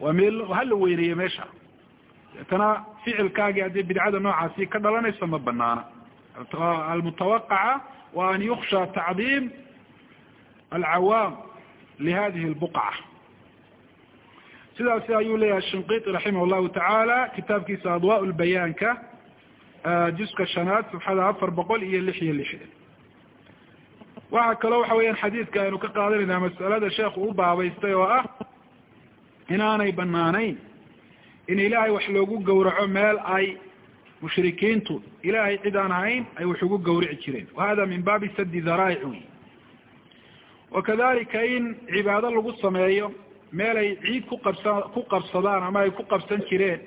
Waa meel hala weyneeyo meesha. Deetana ficilkaagii haddii bidcada noocaasi ka dhalanaysa ma banaana almutawaqaca wa an yuksha tacdiim alcawaam lihadihi lbuqca sidaasi ayuu leeyahay shinqiti raximah llahu tacaala kitaabkiisa adwa lbayaanka juska shanaad safxada afar boqol iyo lix iyo lixdan waxaa kaloo waxa weeyaan xadiidka aynu ka qaadanaynaa masalada sheekhu u baabaystay oo ah inaanay banaanayn in ilaahay wax loogu gawraco meel ay mushrikiintu ilaahay cid aan ahayn ay wax ugu gawrici jireen. Wa hada min baabi sadi daraa'ic wey wakadalika in cibaado lagu sameeyo meel ay ciid ku qabsa ku qabsadaan ama ay ku qabsan jireen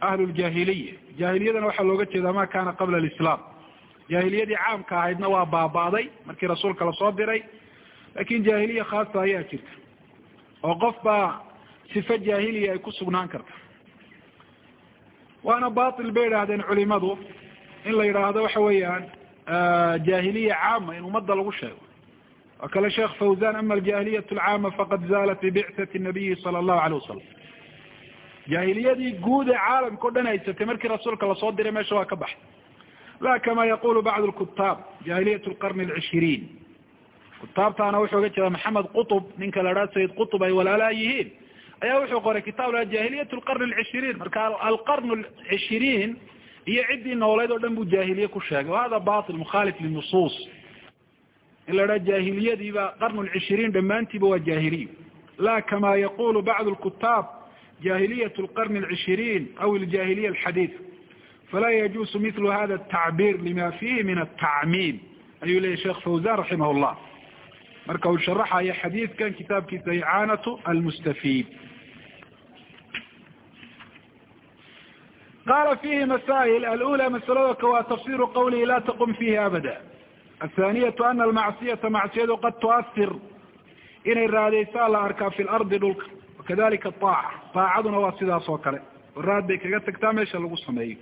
ahluljahiliya jahiliyadana waxaa looga jeedaa ma kana qabla alislaam. Jahiliyadii caamka ahaydna waa baaba'day markii rasuulka la soo diray laakiin jahiliya khaasa ayaa jirta. Oo qof baa sifo jahiliya ay ku sugnaan karta. Waana batil bay idhaahdeen culimadu in la yidhaahdo waxa weeyaan jahiliya caama in ummadda lagu sheego oo kale sheekh fawzan ama aljahiliyat alcaama faqad zaalat bibicati nabiyi sala allahu alayh wasalam jahiliyadii guud ee caalamka o dhan haysatay markii rasuulka la soo diray meesha waa ka baxay la kama yaqulu bacd lkutaab jahiliyat lqarni alcishiriin kutaabtaana wuxuu oga jeeda maxamed qutub ninka la dhaha sayid qutub ay walaalaa yihiin ayaa wuxuu qoray kitaab la jahiliyat lqarni alcishiriin marka alqarn alcishiriin iyo ciddii nooleyd oo dhan buu jahiliye ku sheegay wa hada batil mukhaalif linusuus in la dhaha jahiliyadiiba qarn lcishiriin dhammaantiiba waa jahiliya la kama yaqulu bacd lkutaab jahiliyat lqarni alcishiriin aw aljahiliya alxadiid falaa yajuusu mithlu hada atacbiir lima fihi min atacmiim ayuu leyahy sheekh fawzan raximah llah marka uu sharaxayo xadiidkan kitaabkiisa icaanatu almustafiid qala fihi masail alula masalada waa tafsiru qawlihi la taqum fihi abada athaniyatu ana almacsiyata macsiyadu qad tuasir inay raadeysaa la arkaa fi lardi dhulka wakadalika aaca aacaduna waa sidaas oo kale oo raad bay kaga tagtaa meesha lagu sameeyo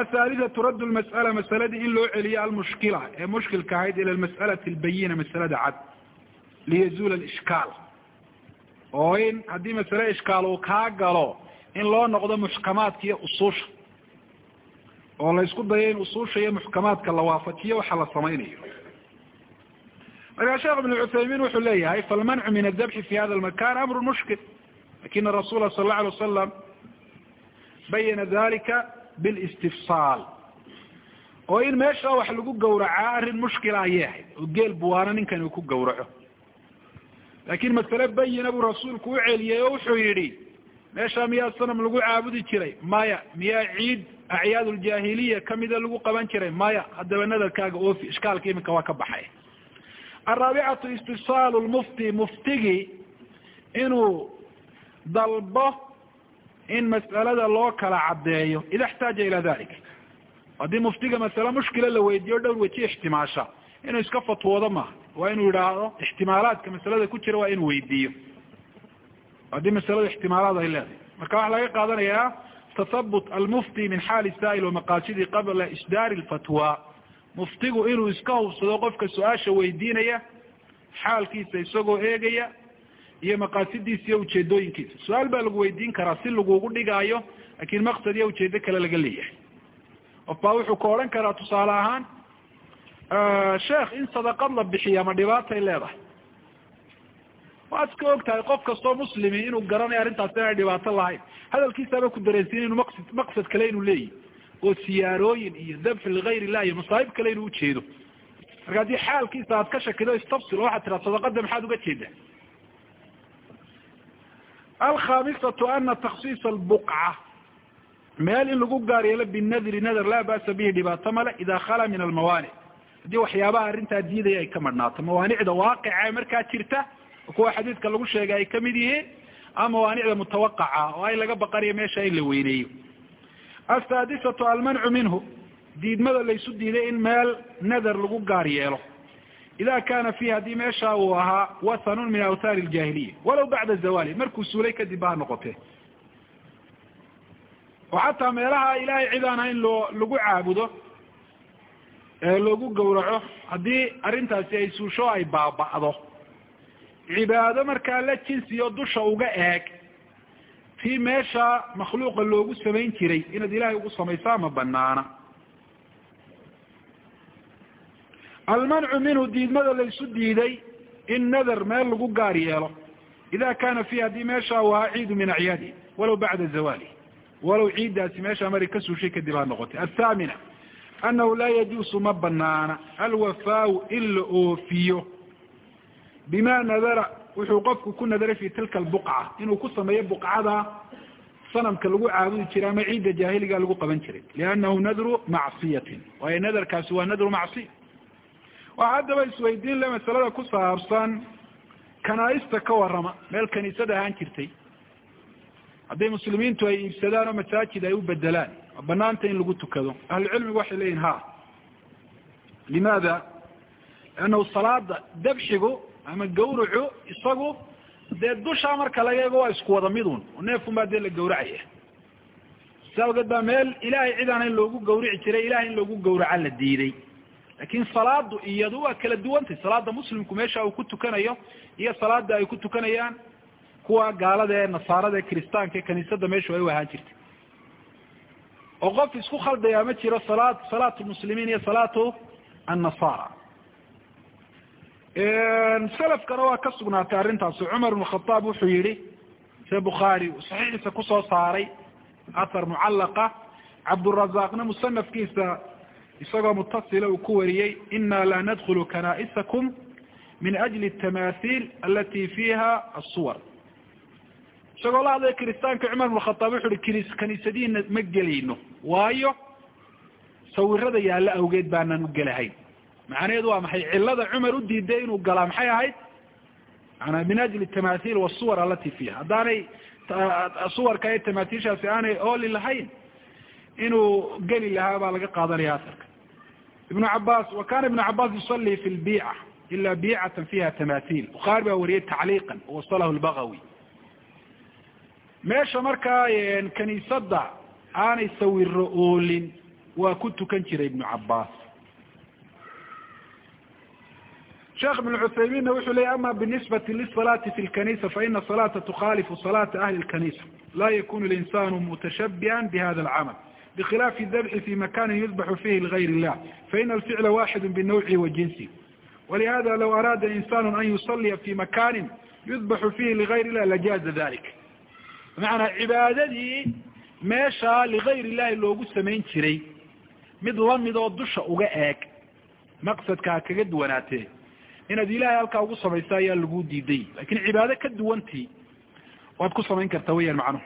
athaalithatu radd lmas'ala masaladii in loo celiyo almushkila ee mushkilka ahayd ila almas'alati albayina masalada cad liyazuula alishkaal oo in haddii masale ishkaal uu kaa galo in loo noqdo muxkamaadka iyo usuusha oo la isku dayo in usuusha iyo muxkamaadka la waafajiyo waxa la samaynayo. Markaa sheekh ibn cuthaymiin wuxuu leeyahay falmancu min adabxi fi hada lmakan amru mushkil. Lakina rasula sal la alay wasalam bayana dalika bilistifsaal. Oo in meesha wax lagu gawracaa arrin mushkila ayay ahayd oo geel buwaana ninkan uu ku gawraco laakin masale bayina buu rasuulku u celiyey oo wuxuu yidhi meesha miyaa sanam lagu caabudi jiray? Maya miyaa ciid acyaad ljaahiliya kamida lagu qaban jiray maya haddaba nadarkaaga oofi ishkaalka iminka waa ka baxay. Araabicatu istifsaalu lmufti muftigii inuu dalbo in mas'alada loo kala caddeeyo. Ida xtaaja ila dalik haddii muftiga masale mushkila la weydiiyo dhowr weji ixtimaasha. Inuu iska fatwoodo maaha waa inuu yidhaahdo ixtimaalaadka masalada ku jira waa inuu weydiiyo. Haddii masalada ixtimaalaad ay leedahay. Marka waxaa laga qaadanayaa tathabut almufti min xaali saa'il wamaqaasidi qabla isdaari lfatwa muftigu inuu iska hubsado qofka su'aasha weydiinaya xaalkiisa isagoo eegaya iyo maqaasidiisa iyo ujeedooyinkiisa su'aal baa lagu weydiin karaa si lagugu dhigaayo laakiin maqsad iyo ujeedo kale laga leeyahay qof baa wuxuu ka odhan karaa tusaale ahaan sheekh in sadaqad la bixiya ma dhibaatay leedahay waad iska og tahay qof kastoo muslimi inuu garanayo arrintaas inay dhibaato lahayn. Hadalkiisaaba ku dareensiin inu maqsad maqsad kale inuu leeyahy oo siyaarooyin iyo dabxi ligayr illah iyo masaa'ib kale inuu ujeedo marka haddii xaalkiisa aad ka shakido istafsil oo waxaad tiraa sadaqada maxaad uga jeedaa? Alkhamisatu ana taksiisa albuqca. Meel in lagu gaar yeelo binadri nadar laa ba'sa bihi dhibaato male ida khala min almawaanic haddii waxyaabaha arrintaa diidaya ay ka madhnaato mawaanicda waaqica markaa jirta kuwa xadiidka lagu sheegay ay ka mid yihiin ama mawaanicda mutawaqaca oo ay laga baqanayo meesha in la weyneeyo. Asaadisatu almancu minhu diidmada laysu diiday in meel nadar lagu gaar yeelo. Ida kana fihi haddii meesha uu ahaa wathanun min awthaar ljahiliya walow bacda zawali markuu suulay kadib ba ha noqotee. Oo xataa meelaha ilahay cid ahayn loo lagu caabudo loogu gawraco haddii arrintaasi ay suusho ay baaba'do cibaado markaa la jinsiyo dusha uga eeg. Tii meesha makhluuqa loogu samayn jiray inaad ilahay ugu samaysaa ma banaana almancu minhu diidmada laysu diiday in nadar meel lagu gaar yeelo. Ida kana fihi haddii meesha uu ahaa ciidu min acyaadi walow bacda zawali walow ciiddaasi meesha mari ka suushay kadib ha noqotay. Athamina anahu laa yajuusu ma banaana alwafaau in la oofiyo bima nadara wuxuu qofku ku nadaray fi tilka albuqca inuu ku sameeyo buqcada sanamka lagu caabudi jiray ama ciidda jaahiliga lagu qaban jiray. Liannahu nadru macsiyatin waayo nadarkaasi waa nadru macsiya waxaa haddaba isweydiin le masalada ku saabsan kanaaista ka warrama meel kaniisad ahaan jirtay. Hadday muslimiintu ay iibsadaan oo masaajid ay u bedelaan waa banaanta in lagu tukado. Ahlucilmigu waxay leeyihiin ha limaada? Liannahu salaada dabxigu ama gawracu isagu dee dushaa marka laga eego waa isku wada midun oo neefun baa dee la gawracaya. Sa awgeed baa meel ilahay cidaana in loogu gawrici jiray ilahay in loogu gawraca la diiday. Lakin salaadu iyadu waa kala duwantay. Salaada muslimku meesha uu ku tukanayo iyo salaada ay ku tukanayaan kuwa gaalada ee nasaarada ee kiristaanka ee kaniisada meeshu ay u ahaan jirtay. Oo qof isku khaldayaa ma jiro sala salaatu muslimiin iyo salaatu annasara selafkana waa ka sugnaatay arrintaasi cumar ibn khataab wuxuu yihi see bukhaari saxiixiisa ku soo saaray athar mucallaqa cabdurazaqna musanafkiisa isagoo mutasila uu ku wariyey ina la nadkulu kanaa'isakum min ajli tamahiil alati fiha asuwar isagoo la hadlaya kiristaanka cumar ibn khataab wuxu uhi kaniisadiina ma gelayno waayo sawirada yaalla awgeed baanaan u gelahayn macnaheedu waa maxay? Cilada cumar u diiday inuu galaa maxay ahayd? Maanaa min ajli tamahiil wasuwar alati fiha haddaanay suwarka iyo tamahiishaasi aanay ooli lahayn inuu geli lahaa baa laga qaadanaya asarka ibnu cabas wa kana ibnu cabas yusali fi lbiica ila biicatan fiha tamahiil bukhaari baa wariyey tacliiqan wasalahu lbagawi meesha markaa kaniisada aanay sawiro oolin waa ku tukan jiray ibnu cabas sheekh ibn cuthayminna wuxuu leeyay ama binisbati lisalaati fi lkanisa faina salata tukhalifu salata ahli lkanisa la yakunu linsanu mutashabihan bihada alcamal bkhilafi dabxi fi makani yudbaxu fihi ligayr illah. Faina alficla waxidu binawcihi wa jinsi. Walihada law araada insanu an yusaliya fi makani yudbaxu fihi ligayr illah lajaza dalik bimacnaa cibaadadii meesha ligayr illahi loogu samayn jiray mid la mid oo dusha uga eeg maqsadkaa kaga duwanaatee inaad ilahay halkaa ugu samaysa ayaa lagu diiday. Lakin cibaado ka duwantii waad ku samayn kartaa weyaan macnuhu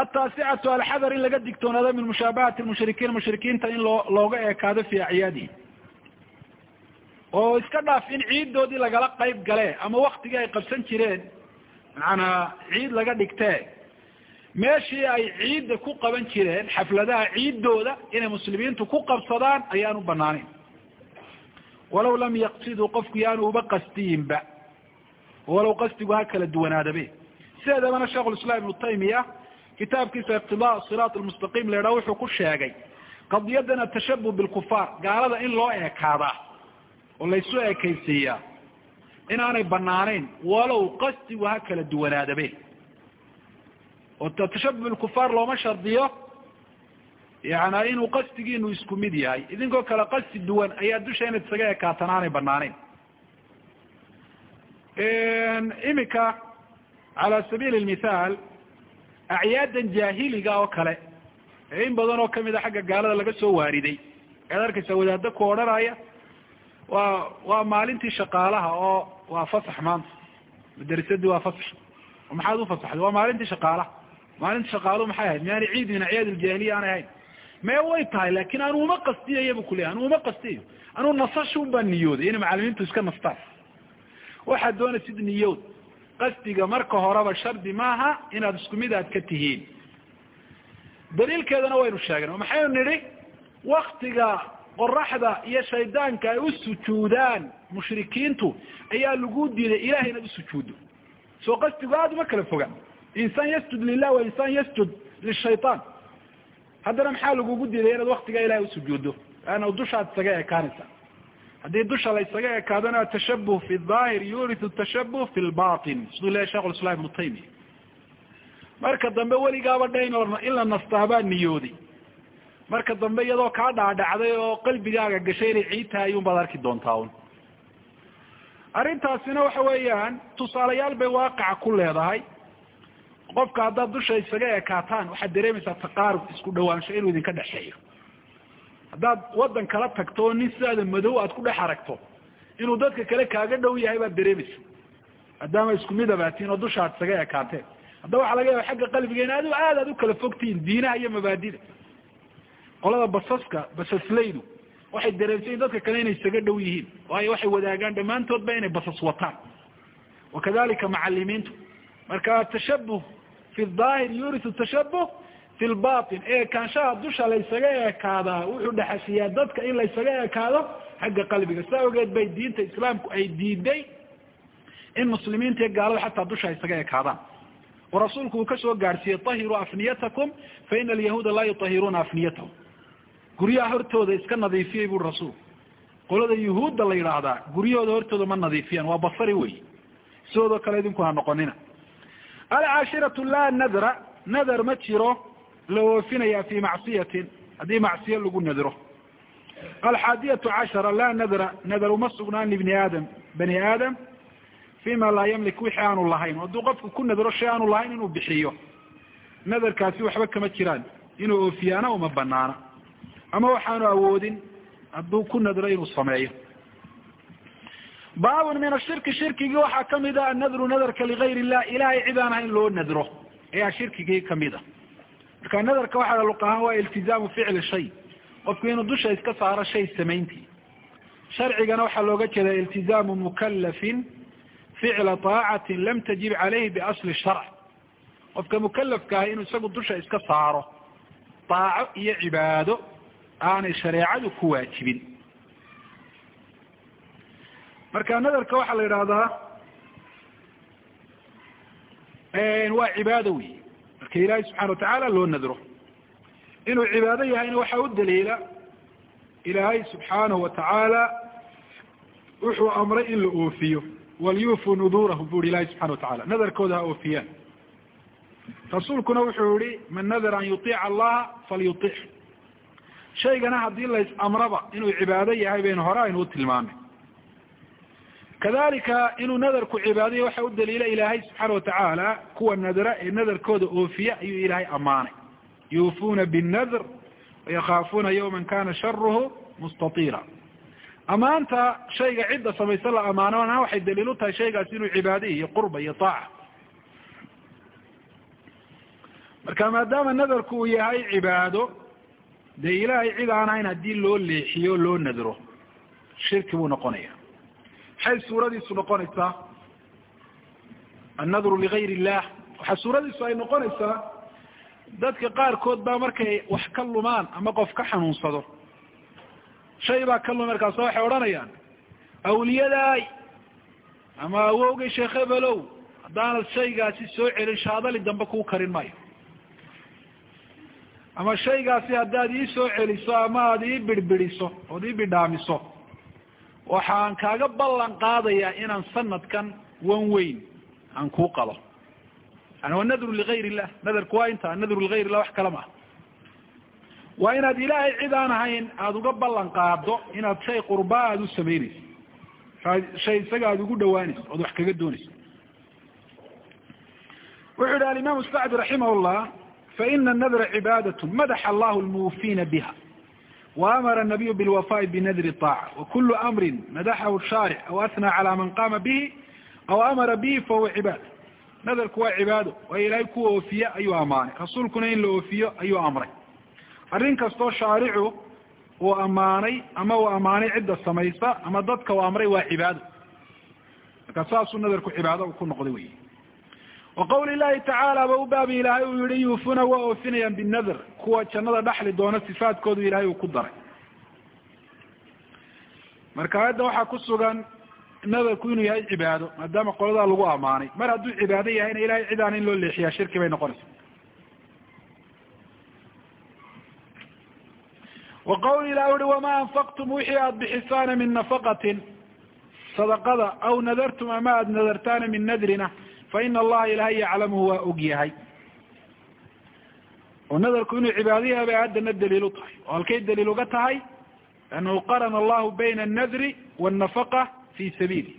ataasicatu alxadar in laga digtoonaado min mushaabahati mushrikiin mushrikiinta in loo looga eekaado fi acyaadihim oo iska dhaaf in ciiddoodii lagala qayb gale ama waktigii ay qabsan jireen macanaa ciid laga dhigtee meeshii ay ciidda ku qaban jireen xafladaha ciiddooda inay muslimiintu ku qabsadaan ayaan u banaanayn walaw lam yaqsiduu qofku yaanu uba qastiyinba walow qasdigu ha kala duwanaadabe sideedabana sheikhulislaam ibnu taymiya kitaabkiisa iqtidaa siraat lmustaqiim la idhaha wuxuu ku sheegay qadiyadan atashabuh bilkufaar gaalada in loo eekaadaa oo laysu ekaysiiyaa inaanay banaanayn walow qasdigu ha kala duwanaadabe oo tashabuh bilkufaar looma shardiyo yana inuu qasdigiinu isku mid yahay. Idinkoo kale qasdi duwan ayaa dusha inaad isaga ekaatan aanay banaanayn imika cala sabiili lmithaal acyaadan jaahiliga oo kale ee in badan oo ka mid a xagga gaalada laga soo waariday ayaad arkaysaa wadaado ku odhanaya waa waa maalintii shaqaalaha oo waa fasax maanta. Madarisadii waa fasax. Maxaad ufasaxday waa maalintii shaqaalaha. Maalintii shaqaaluhu maxay ahayd? Miyaani ciid min acyaad iljaahiliya aanay ahayn mee way tahay laakin anu uma qastiyaya bu kuleyahy anu uma qastiyayo anuu nasashun baa niyooday inay macalimiintu iska nastaan. Waxaad doonaysid niyood. Qasdiga marka horeba shardi maaha inaad isku mid aad ka tihiin. Daliilkeedana waynu sheegnay maxaynu nidhi waktiga qoraxda iyo shaydaanka ay u sujuudaan mushrikiintu ayaa lagu diiday ilahay inaad usujuuddo soo qasdigu aada uma kala foga insaan yasjud lilah wa insaan yasjud lishayaan haddana maxaa lagugu diiday inaad waktigaa ilahay usujuuddo leanna dushaad isaga ekaanaysa haddii dusha la isaga ekaadona atashabuh fi daahir yuriu tashabuh fi lbatin siduu leeyahy shekh islam ibnu taymiya. Marka dambe weligaaba dha in la nastaabaa niyooday marka dambe iyadoo kaa dhaadhacday oo qalbigaaga gashay inay ciid tahay ayuun arki doontaa un arrintaasina waxa weeyaan tusaalayaal bay waaqaca ku leedahay qofka haddaad dusha isaga ekaataan waxaad dareemaysaa taqaarub isku dhawaansho inuu idinka dhexeeyo. Haddaad waddan kala tagto nin sidaada madow aad ku dhex aragto inuu dadka kale kaaga dhow yahay baad dareemaysa maadaama isku mid abaatiin oo dusha aad isaga ekaateen haddaba waxaa laga yaaba xagga qalbiga in adigo aad aad u kala fogtihiin diinaha iyo mabaadida. Qolada basaska basaslaydu waxay dareensayin dadka kale inay isaga dhow yihiin waayo waxay wadaagaan dhammaantoodba inay basas wataan. Wakadalika macalimiintu marka atashabuh fi daahir yurisu tashabuh fi lbatin eekaanshaha dusha laysaga ekaadaa wuxuu dhexasiyaa dadka in laysaga ekaado xagga qalbiga saa ogeed bay diinta islaamku ay diiday in muslimiinta iyo gaalada xataa dusha ay isaga ekaadaan oo rasuulku uu ka soo gaadhsiiyey tahiruu afniyatakum fa ina alyahuuda laa yutahiruuna afniyatahum guryaha hortooda iska nadiifiyey buri rasuulku qolada yuhuudda la yidhaahdaa guryahooda hortooda ma nadiifiyaan waa basari wey sidoodoo kale idinku ha noqonina alcaashiratu laa nadra nadar ma jiro la oofinaya fi macsiyatin haddii macsiyo lagu nadro alxaadiyatu cashara laa nadra nadar uma sugnaan libni aadam bani aadam fima laa yamlik wixii aanu lahayn hadduu qofku ku nadro shay aanu lahayn inuu bixiyo nadarkaasi waxba kama jiraan inuu oofiyaana uma banaana ama waxaanu awoodin hadduu ku nadro inuu sameeyo baabun min ashirki shirkigii waxaa ka mid a annadru nadarka ligayr illah ilahay cid aan ahayn loo nadro. Ayaa shirkigii ka mid a. Marka nadarka waxaa luq ahaan waa iltizaamu ficli shay. Qofku inuu dusha iska saaro shay samayntii. Sharcigana waxaa looga jeeda iltizaamu mukalafin ficla طaacatin lam tajib caleyhi biasli sharc. Qofka mukalafka ah inuu isagu dusha iska saaro daaco iyo cibaado aanay shareecadu ku waajibin marka nadarka waxaa la yidhahdaa waa cibaado wey marka ilaahay subxana watacaala loo nadro. Inuu cibaado yahayna waxaa u daliila ilaahay subxaanahu watacaala wuxuu amray in la oofiyo. Walyufuu nuduurahum bu hi ilahi subxana watacala nadarkooda ha oofiyaan. Rasuulkuna wuxuu yihi man nadara an yuiica allaha falyuic shaygana haddii lays amraba inuu cibaado yahay baynu hore aynu u tilmaamay kadalika inuu nadarku cibaadaya waxa u daliila ilaahay subxaana watacaala kuwa nadra ee nadarkooda oofiya ayuu ilaahay ammaanay. Yuufuuna binnadr wayakaafuuna yawman kana sharuhu mustatira. Amaanta shayga cidda samaysa la amaanona waxay daliil u tahay shaygaasi inuu cibaado iyo qurba iyo taaca marka maadaama nadarku uu yahay cibaado dee ilaahay cid aan ahayn haddii loo leexiyo loo nadro shirki buu noqonaya maxay suuradiisu noqonaysaa? Annadru ligayr illah. Waxaa suuradiisu ay noqonaysaa dadka qaarkood baa markay wax ka lumaan ama qof ka xanuunsado. Shay baa ka luma markaas waxay odhanayaan awliyadaay ama awowgay sheekh ebelow haddaanad shaygaasi soo celin shaadali dambe kuu karin maayo. Ama shaygaasi haddaad ii soo celiso ama aada ii bidhbidhiso ood ii bidhaamiso waxaan kaaga ballan qaadayaa inaan sanadkan wan weyn aan kuu qalo. Yani waa nadru ligayr illah nadarku waa inta nadru ligayr illah wax kala maaha waa inaad ilaahay cid aan ahayn aada uga ballan qaado inaad shay qurbaa aada u samaynayso. Shay isaga aada ugu dhawaanayso ood wax kaga doonayso. Wuxuu yihi alimaamu sacdi raximah llah faina anadra cibaadat madaxa allahu lmuufiina biha وأmr النabiy bاlwafاء bnadri طاacة وkul أmri madaxahu الshaarc aw atnى calى man qama bihi aw amara bihi fahuwa cibaad nadarku waa cibaado waa ilaahay kuwa oofiye ayuu amaanay rasuulkuna in la oofiyo ayuu amray arrin kastoo shaaricu uu amaanay ama uu amaanay cidda samaysa ama dadka uu amray waa cibaado marka saasuu nadarku cibaado ku noqday wey wa qawli llahi tacaala u baabi ilaahay uu yihi yuufuuna waa oofinayaan binadr kuwa jannada dhaxli doona sifaadkoodu ilaahay uu ku daray marka aayadda waxaa ku sugan nadarku inuu yahay cibaado maadaama qoladaa lagu amaanay mar hadduu cibaado yahayna ilahay cidaan in loo leexiyaa shirki bay noqonaysa wa qawli ilah uhi wamaa anfaqtum wixii aada bixisaana min nafaqatin sadaqada aw nadartum ama aad nadartaana min nadrina faina allaha ilahay yaclamuhu waa og yahay oo nadarku inuu cibaado yahay bay haddana daliil u tahay oo halkay daliil uga tahay annahu qarana allahu bayna annadri waannafaqa fi sabiili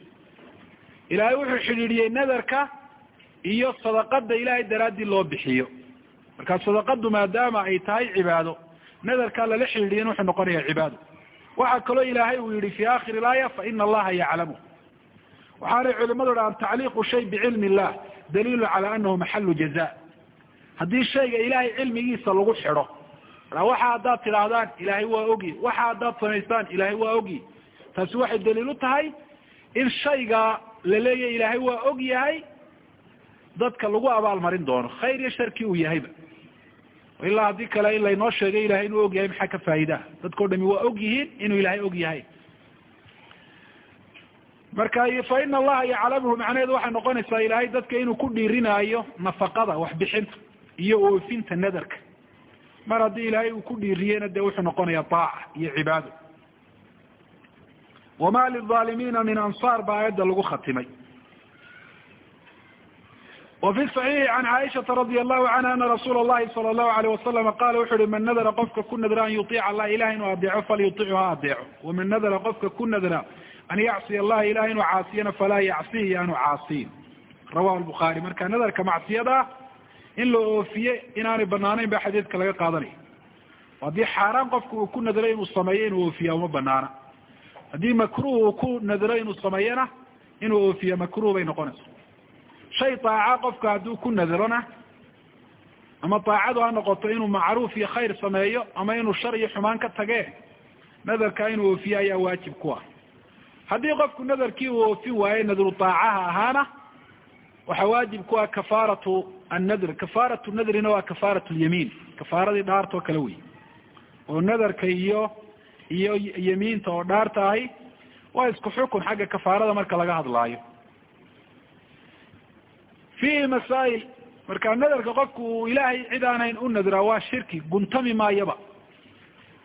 ilaahay wuxuu xidhiidhiyey nadarka iyo sadaqada ilahay daraaddii loo bixiyo marka sadaqadu maadaama ay tahay cibaado nadarkaa lala xidhiidhiyan wuxuu noqonaya cibaado waxaa kaloo ilaahay uu yihi fi akhiri laaya faina allaha yaclamu waxaanay culimadu dhahaan tacliiqu shay bicilmi illah daliilu cala anahu maxalu jaza haddii shayga ilaahay cilmigiisa lagu xidho waxa haddaad tidhaahdaan ilaahay waa ogi. Waxa haddaad samaystaan ilaahay waa ogi. Taasi waxay daliil u tahay in shayga la leeyahy ilaahay waa og yahay dadka lagu abaalmarin doono khayr iyo sharkii uu yahayba. Ilaa haddii kale in laynoo sheegay ilahay inuu og yahay maxaa ka faa'iidaa? Dadkao dhami waa og yihiin inuu ilaahay og yahay marka fa ina allaha yaclamhu macnaheedu waxay noqonaysaa ilaahay dadka inuu ku dhiirinaayo nafaqada waxbixinta iyo oofinta nadarka. Mar haddii ilaahay uu ku dhiiriyena dee wuxuu noqonaya aaca iyo cibaado. Wama lilaalimiina min ansaar baa aayadda lagu khatimay. Wafi saxiixi can caaishata radia allahu canha ana rasuula allahi sala allahu alayh wasalama qala wuxu uhi man nadara qofka ku nadra an yuiica allah ilaha inuu adeeco falyuichu ha adeeco waman nadara qofka ku nadra an yacsiya allaha ilaha inuu caasiyana falaa yacsihi yaanu caasiyin rawahu lbukhaari marka nadarka macsiyada in la oofiye inaanay banaanayn ba xadiidka laga qaadanaya haddii xaaraan qofku uu ku nadray inuu sameeyo inuu oofiya uma banaana haddii makruh uu ku nadro inuu sameeyona inuu oofiya makruh bay noqonaysa shay daaca qofka hadduu ku nadrona ama daacadu ha noqoto inuu macruuf iyo khayr sameeyo ama inuu shar iyo xumaan ka tagee nadarka inuu oofiye ayaa waajib ku ah haddii qofku nadarkii uu oofin waaye nadru daacaha ahaana waxaa waajib ku ah kafaaratu annadr. Kafaaratu nadrina waa kafaaratu lyamiin kafaaradii dhaartoo kale wey oo nadarka iyo iyo yamiinta oo dhaarta ahi waa isku xukun xagga kafaarada marka laga hadlaayo. Fiihi masaa'il marka nadarka qofku uu ilaahay cid aanayn u nadraa waa shirki guntami maayaba.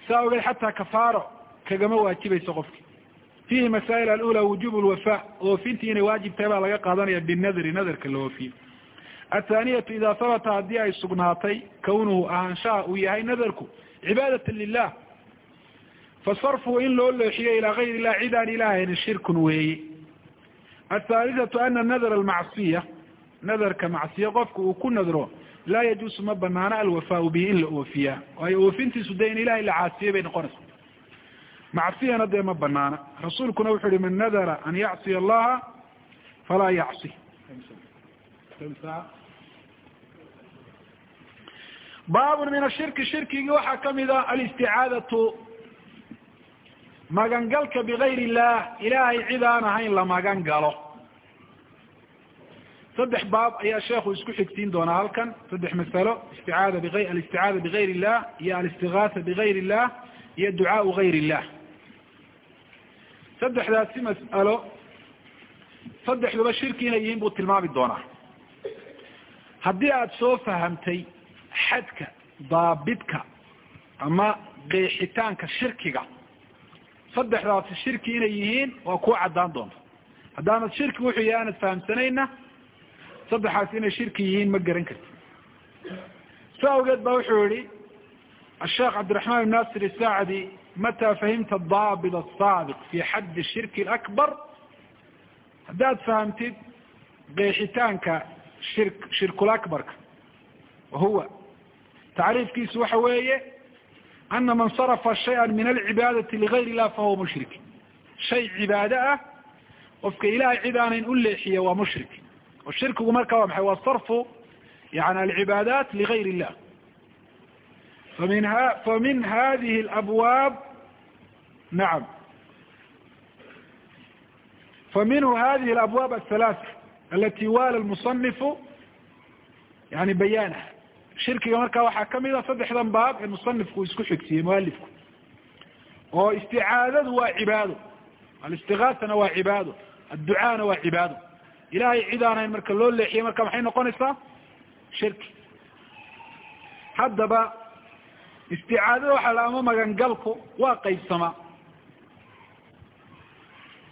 Saa ogeed xataa kafaaro kagama waajibayso qofki fiihi masaa'il alula wujub lwafa oofintii inay waajib tahay baa laga qaadanaya binadri nadarka la oofiyo athaaniyatu ida habata haddii ay sugnaatay kawnuhu ahaanshaha uu yahay nadarku cibaadata lilah fasarfuhu in loo leexiyo ilaa gayr illah cid aan ilaahayni shirkun weeye athaalithatu ana nadr almacsiya nadarka macsiye qofka uu ku nadro laa yajuusu ma banaano alwafaau bihi in la oofiyaa waayo oofintiisu dee in ilahay la caasiyey bay noqonaysa macsiyana dee ma banaana rasuulkuna wuxu uhi man nadara an yacsiya allaha falaa yacsi. Baabun min ashirki shirkigii waxaa ka mid a alisticaadatu magangalka bigayr illah ilaahay cid aan ahayn la magan saddex baab ayaa sheekhu isku xigsiin doonaa halkan. Saddex masalo isticaada bi alisticaada bigayr illah iyo alistigaasa bigayr illah iyo ducaau gayr illah saddexdaasi mas'alo saddexduba shirki inay yihiin buu tilmaami doonaa. Haddii aada soo fahamtay xadka daabidka ama qeexitaanka shirkiga saddexdaasi shirki inay yihiin waa kuwa caddaan doonta haddaanad shirki wuxuu yahay aanad fahamsanayna saddexaasi inay shirki yihiin ma garan karti sa awgeed ba wuxuu yihi asheekh cabdiraxmaan ibn nasir isaacdi mataa fahimta daabit asaabiq fi xaddi shirki alakbar haddaad fahamtid qeexitaanka shir shirkulakbarka wahuwa tacriifkiisu waxa weeye ana man sarafa shaya min alcibaadati ligayr illah fahuwa mushrik shay cibaado ah qofka ilahay cid aanayn u leexiya waa mushrik oo shirkigu marka waa maxay waa sarfu yani alcibaadaat ligayr illah famin ha famin hadihi alabwaab nacam faminhu hadihi alabwaab athalaatha alati wala lmusanifu yani bayaanaha shirkiga marka waxaa ka mid a saddexdan baab ee musanifku isku xigsiiyey mualifku oo isticaadadu waa cibaado alistigaasana waa cibaado adducaana waa cibaado ilahay cid aanayn marka loo leexiye marka maxay noqonaysaa shirki haddaba isticaadada waxaa ama magangalku waa qaybsamaa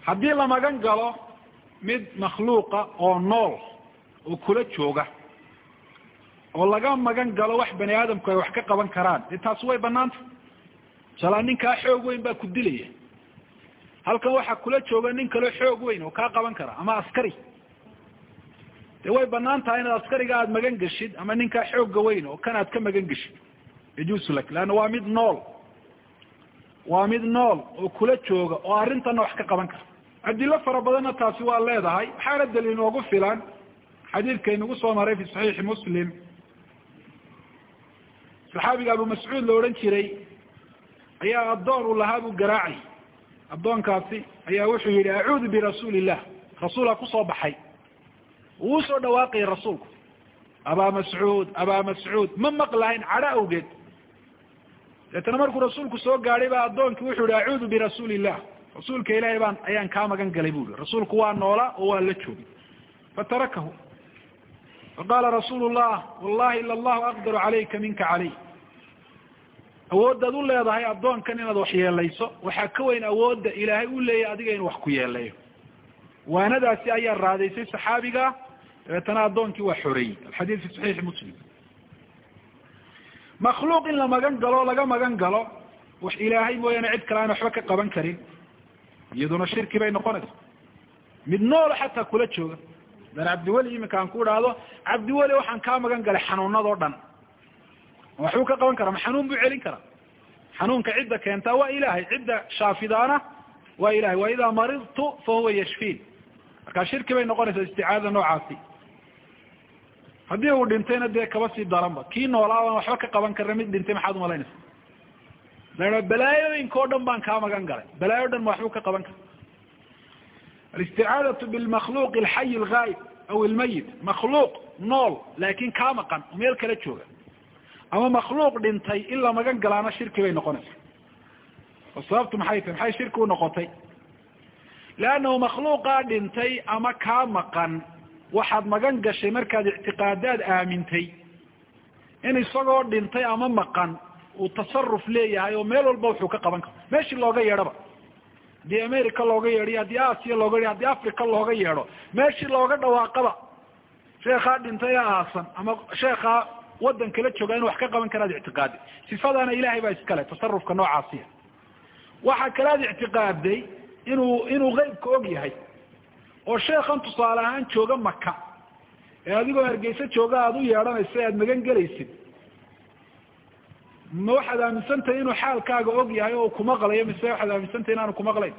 haddii la magan galo mid makhluuqa oo nool oo kula jooga oo laga magan galo wax bani aadamku ay wax ka qaban karaan dee taasi way banaanta masalaa ninkaa xoog weyn baa ku dilaya. Halkan waxaa kula jooga nin kaleo xoog weyn oo kaa qaban kara ama askari. Dee way bannaan tahay inaad askariga aada magan geshid ama ninkaa xoogga weyn oo kan aad ka magan geshid. Yajuusu lak leanna waa mid nool. Waa mid nool oo kula jooga oo arrintanna wax ka qaban kara adilo fara badanna taasi waa leedahay waxaana daliil noogu filan? Xadiidka inagu soo maray fi saxiixi muslim. Saxaabiga abu mascuud la odhan jiray ayaa addoon uu lahaa? buu garaacay. Addoonkaasi ayaa wuxuu yihi acuudu birasuuli illah rasuulaa ku soo baxay. Uu u soo dhawaaqayay rasuulku. Abaa mascuud abaa mascuud ma maqlahayn cadho awgeed. Deetana markuu rasuulku soo gaadhay baa addoonkii wuxuu yihi acuudu birasuuli illah rasuulka ilaahay baan ayaan kaa magan galay bu yihi rasuulku waa noola oo waa la joogay. Fatarakahu faqaala rasuulu llah wallahi ila allahu aqdaru calayka minka calay awooddaad u leedahay addoonkan inaad wax yeelayso waxaa ka weyn awoodda ilaahay u leeyahy adiga inuu wax ku yeeleeyo waanadaasi ayaa raadaysay saxaabiga. Dabeetana addoonkii waa xoreeyey. Alxadiid fi saxiixi muslim. Makhluuq in la magan galo laga magan galo wax ilaahay mooyaane cid kale aan waxba ka qaban karin iyaduna shirki bay noqonaysa. Mid nool xataa kula jooga. Dan cabdiweli iminka aan ku idhaahdo cabdiweli waxaan kaa magan galay xanuunadoo dhan. Waxbuu ka qaban karaa ma xanuun buu celin karaa. Xanuunka cidda keentaa waa ilahay cidda shaafidaana waa ilahay wa idaa maridtu fa huwa yashfiin. Markaa shirki bay noqonaysaa isticaadada noocaasi. Haddii uu dhintayna dee kaba sii daranba. Kii noolaa waxba ka qaban karna mid dhintay maxaad umalaynaysa la balaayooyinka o dhan baan kaa magan galay. Balaayo o dhan ma waxbuu ka qaban kara alisticaadatu bilmakhluuq alxayi alghaayib aw ilmayit makhluuq nool laakin kaa maqan oo meel kala jooga. Ama makhluuq dhintay in la magan galaana shirki bay noqonaysa oo sababtu maxay tahay? Maxay shirki unoqotay leannahu makhluuqaa dhintay ama kaa maqan waxaad magan gashay markaad ictiqaadaad aamintay. In isagoo dhintay ama maqan uu tasaruf leeyahay oo meel walba wuxuu ka qaban karo meeshii looga yeedhaba. Haddii america looga yeedho haddii asia looga yeedho haddii africa looga yeedho meeshii looga dhawaaqaba. Sheekhaa dhintay ee aasan ama sheekhaa waddan kala jooga inu wax ka qaban karaad ictiqaaday sifadaana ilahay baa iskale tasarufka noocaasiya waxaa kalaad ictiqaaday inuu inuu qeybka og yahay. Oo sheekan tusaale ahaan jooga maka ee adigoo hargeysa jooga aada u yeedhanayso aada magan gelaysid ma waxaad aaminsantahay inuu xaalkaaga og yahay oo kumaqlayo mise waxaad aaminsantahay inaanu kumaqlayn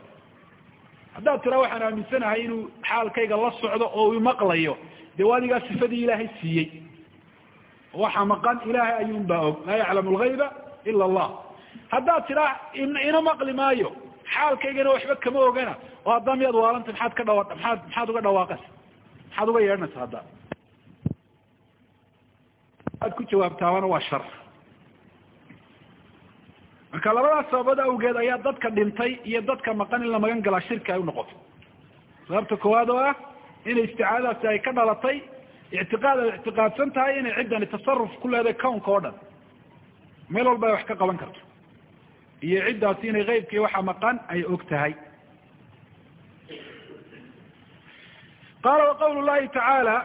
haddaad tiraa waxaan aaminsanahay inuu xaalkayga la socdo oo uu maqlayo dee waa adigaa sifadii ilaahay siiyey? Waxa maqan ilaahay ayuun baa og laa yaclamu lgayba ila allah. Haddaad tiraa ina maqli maayo xaalkaygana waxba kama ogana oo haddaa miyaad waalanta maxaad ka dhawa maaad maxaad uga dhawaaqaysa maxaad uga yeedhanaysa hadda aad ku jawaabtaabana waa shar marka labadaas sababood awgeed ayaa dadka dhintay iyo dadka maqan in la magan galaa shirki ay unoqoto sababta koowaad oo ah inay isticaadadaasi ay ka dhalatay ictiqaad ay ictiqaadsan tahay inay ciddani tasaruf ku leedahay cownka oo dhan. Meel walba ay wax ka qaban karto. Iyo ciddaasi inay keybkii waxa maqan ay og tahay. Qaala waqawlu llahi tacaala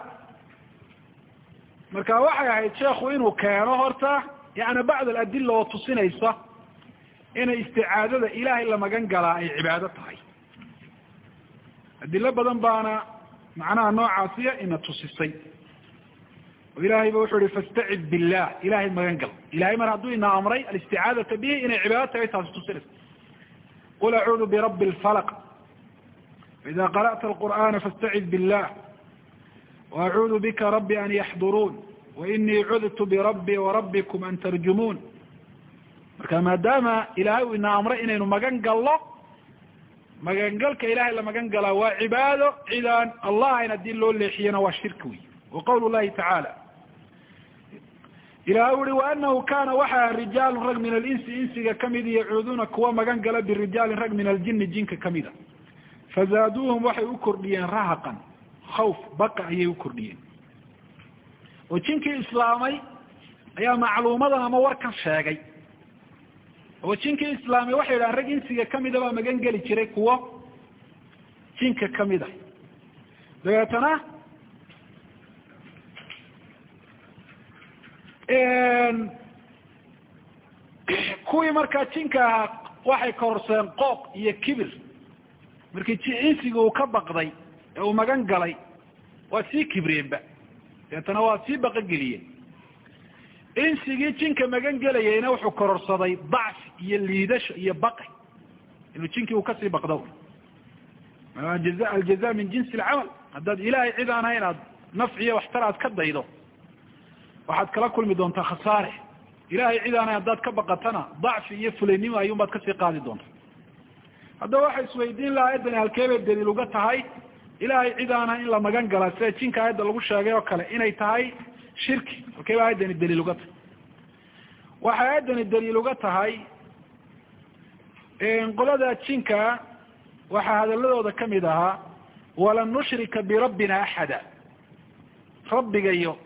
marka waxay ahayd sheekhu inuu keeno horta yani bacd aladila oo tusinaysa inay isticaadada ilaahay la magan galaa ay cibaado tahay. Adilo badan baana macnaha noocaasiya ina tusisay. Oo ilahay ba wuxuu ihi fastacid billah. Ilahay magan gal ilahay mar hadduu ina amray alisticaadata bihi inay cibaado tahay taasi tusinaysa. Qul acuudu birabbi lfalaq faida qara'ta alqur'ana fastacid billah. Waacuudu bika rabbi an yaxduruun. Wainii cudtu birabbi warabbikum an tarjumuun marka maadaama ilahay uu ina amray inaynu magan galno magangalka ilahay la magan galaa waa cibaado cidaan allah ayn haddii loo leexiyana waa shirki wey wa qawlu llahi tacaala ilahay uri waanahu kana waxaa rijaalun rag min alinsi insiga ka mid yacuuduuna kuwa magan gala birijaalin rag min aljini jinka kamida fazaaduuhum waxay u kordhiyeen rahaqan khawf baqa ayay u kordhiyeen. Oo jinkii islaamay ayaa macluumadan ama warkan sheegay oo jinkii islaamay waxay yidhahaan rag insiga kamida baa magan geli jiray kuwo jinka ka mid a dabeetana kuwii markaa jinka ahaa waxay korseen qooq iyo kibir. Markii insiga uu ka baqday ee uu magan galay waa sii kibreenba deetana waa sii baqogeliyeen insigii jinka magan gelayayna wuxuu kororsaday dacfi iyo liidasho iyo baqi. Inuu jinkii uu ka sii baqdo. Aljaza min jinsi alcamal. Haddaad ilaahay cid aan hayn aad nafciyo waxtar aad ka daydo waxaad kala kulmi doontaa khasaare. Ilahay cid aanay haddaad ka baqatana dacfi iyo fulaynimo ayuun baad ka sii qaadi doonta haddaba waxa isweydiin laha ayaddani halkee bay daliil uga tahay? Ilahay cid aana in la magan gala sida jinka aayadda lagu sheegay oo kale inay tahay shirki halkee ba ayaddani daliil uga tahay. Waxay ayaddani daliil uga tahay qolada jinka waxaa hadaladooda ka mid ahaa walan nushrika birabbina axada. Rabbigayo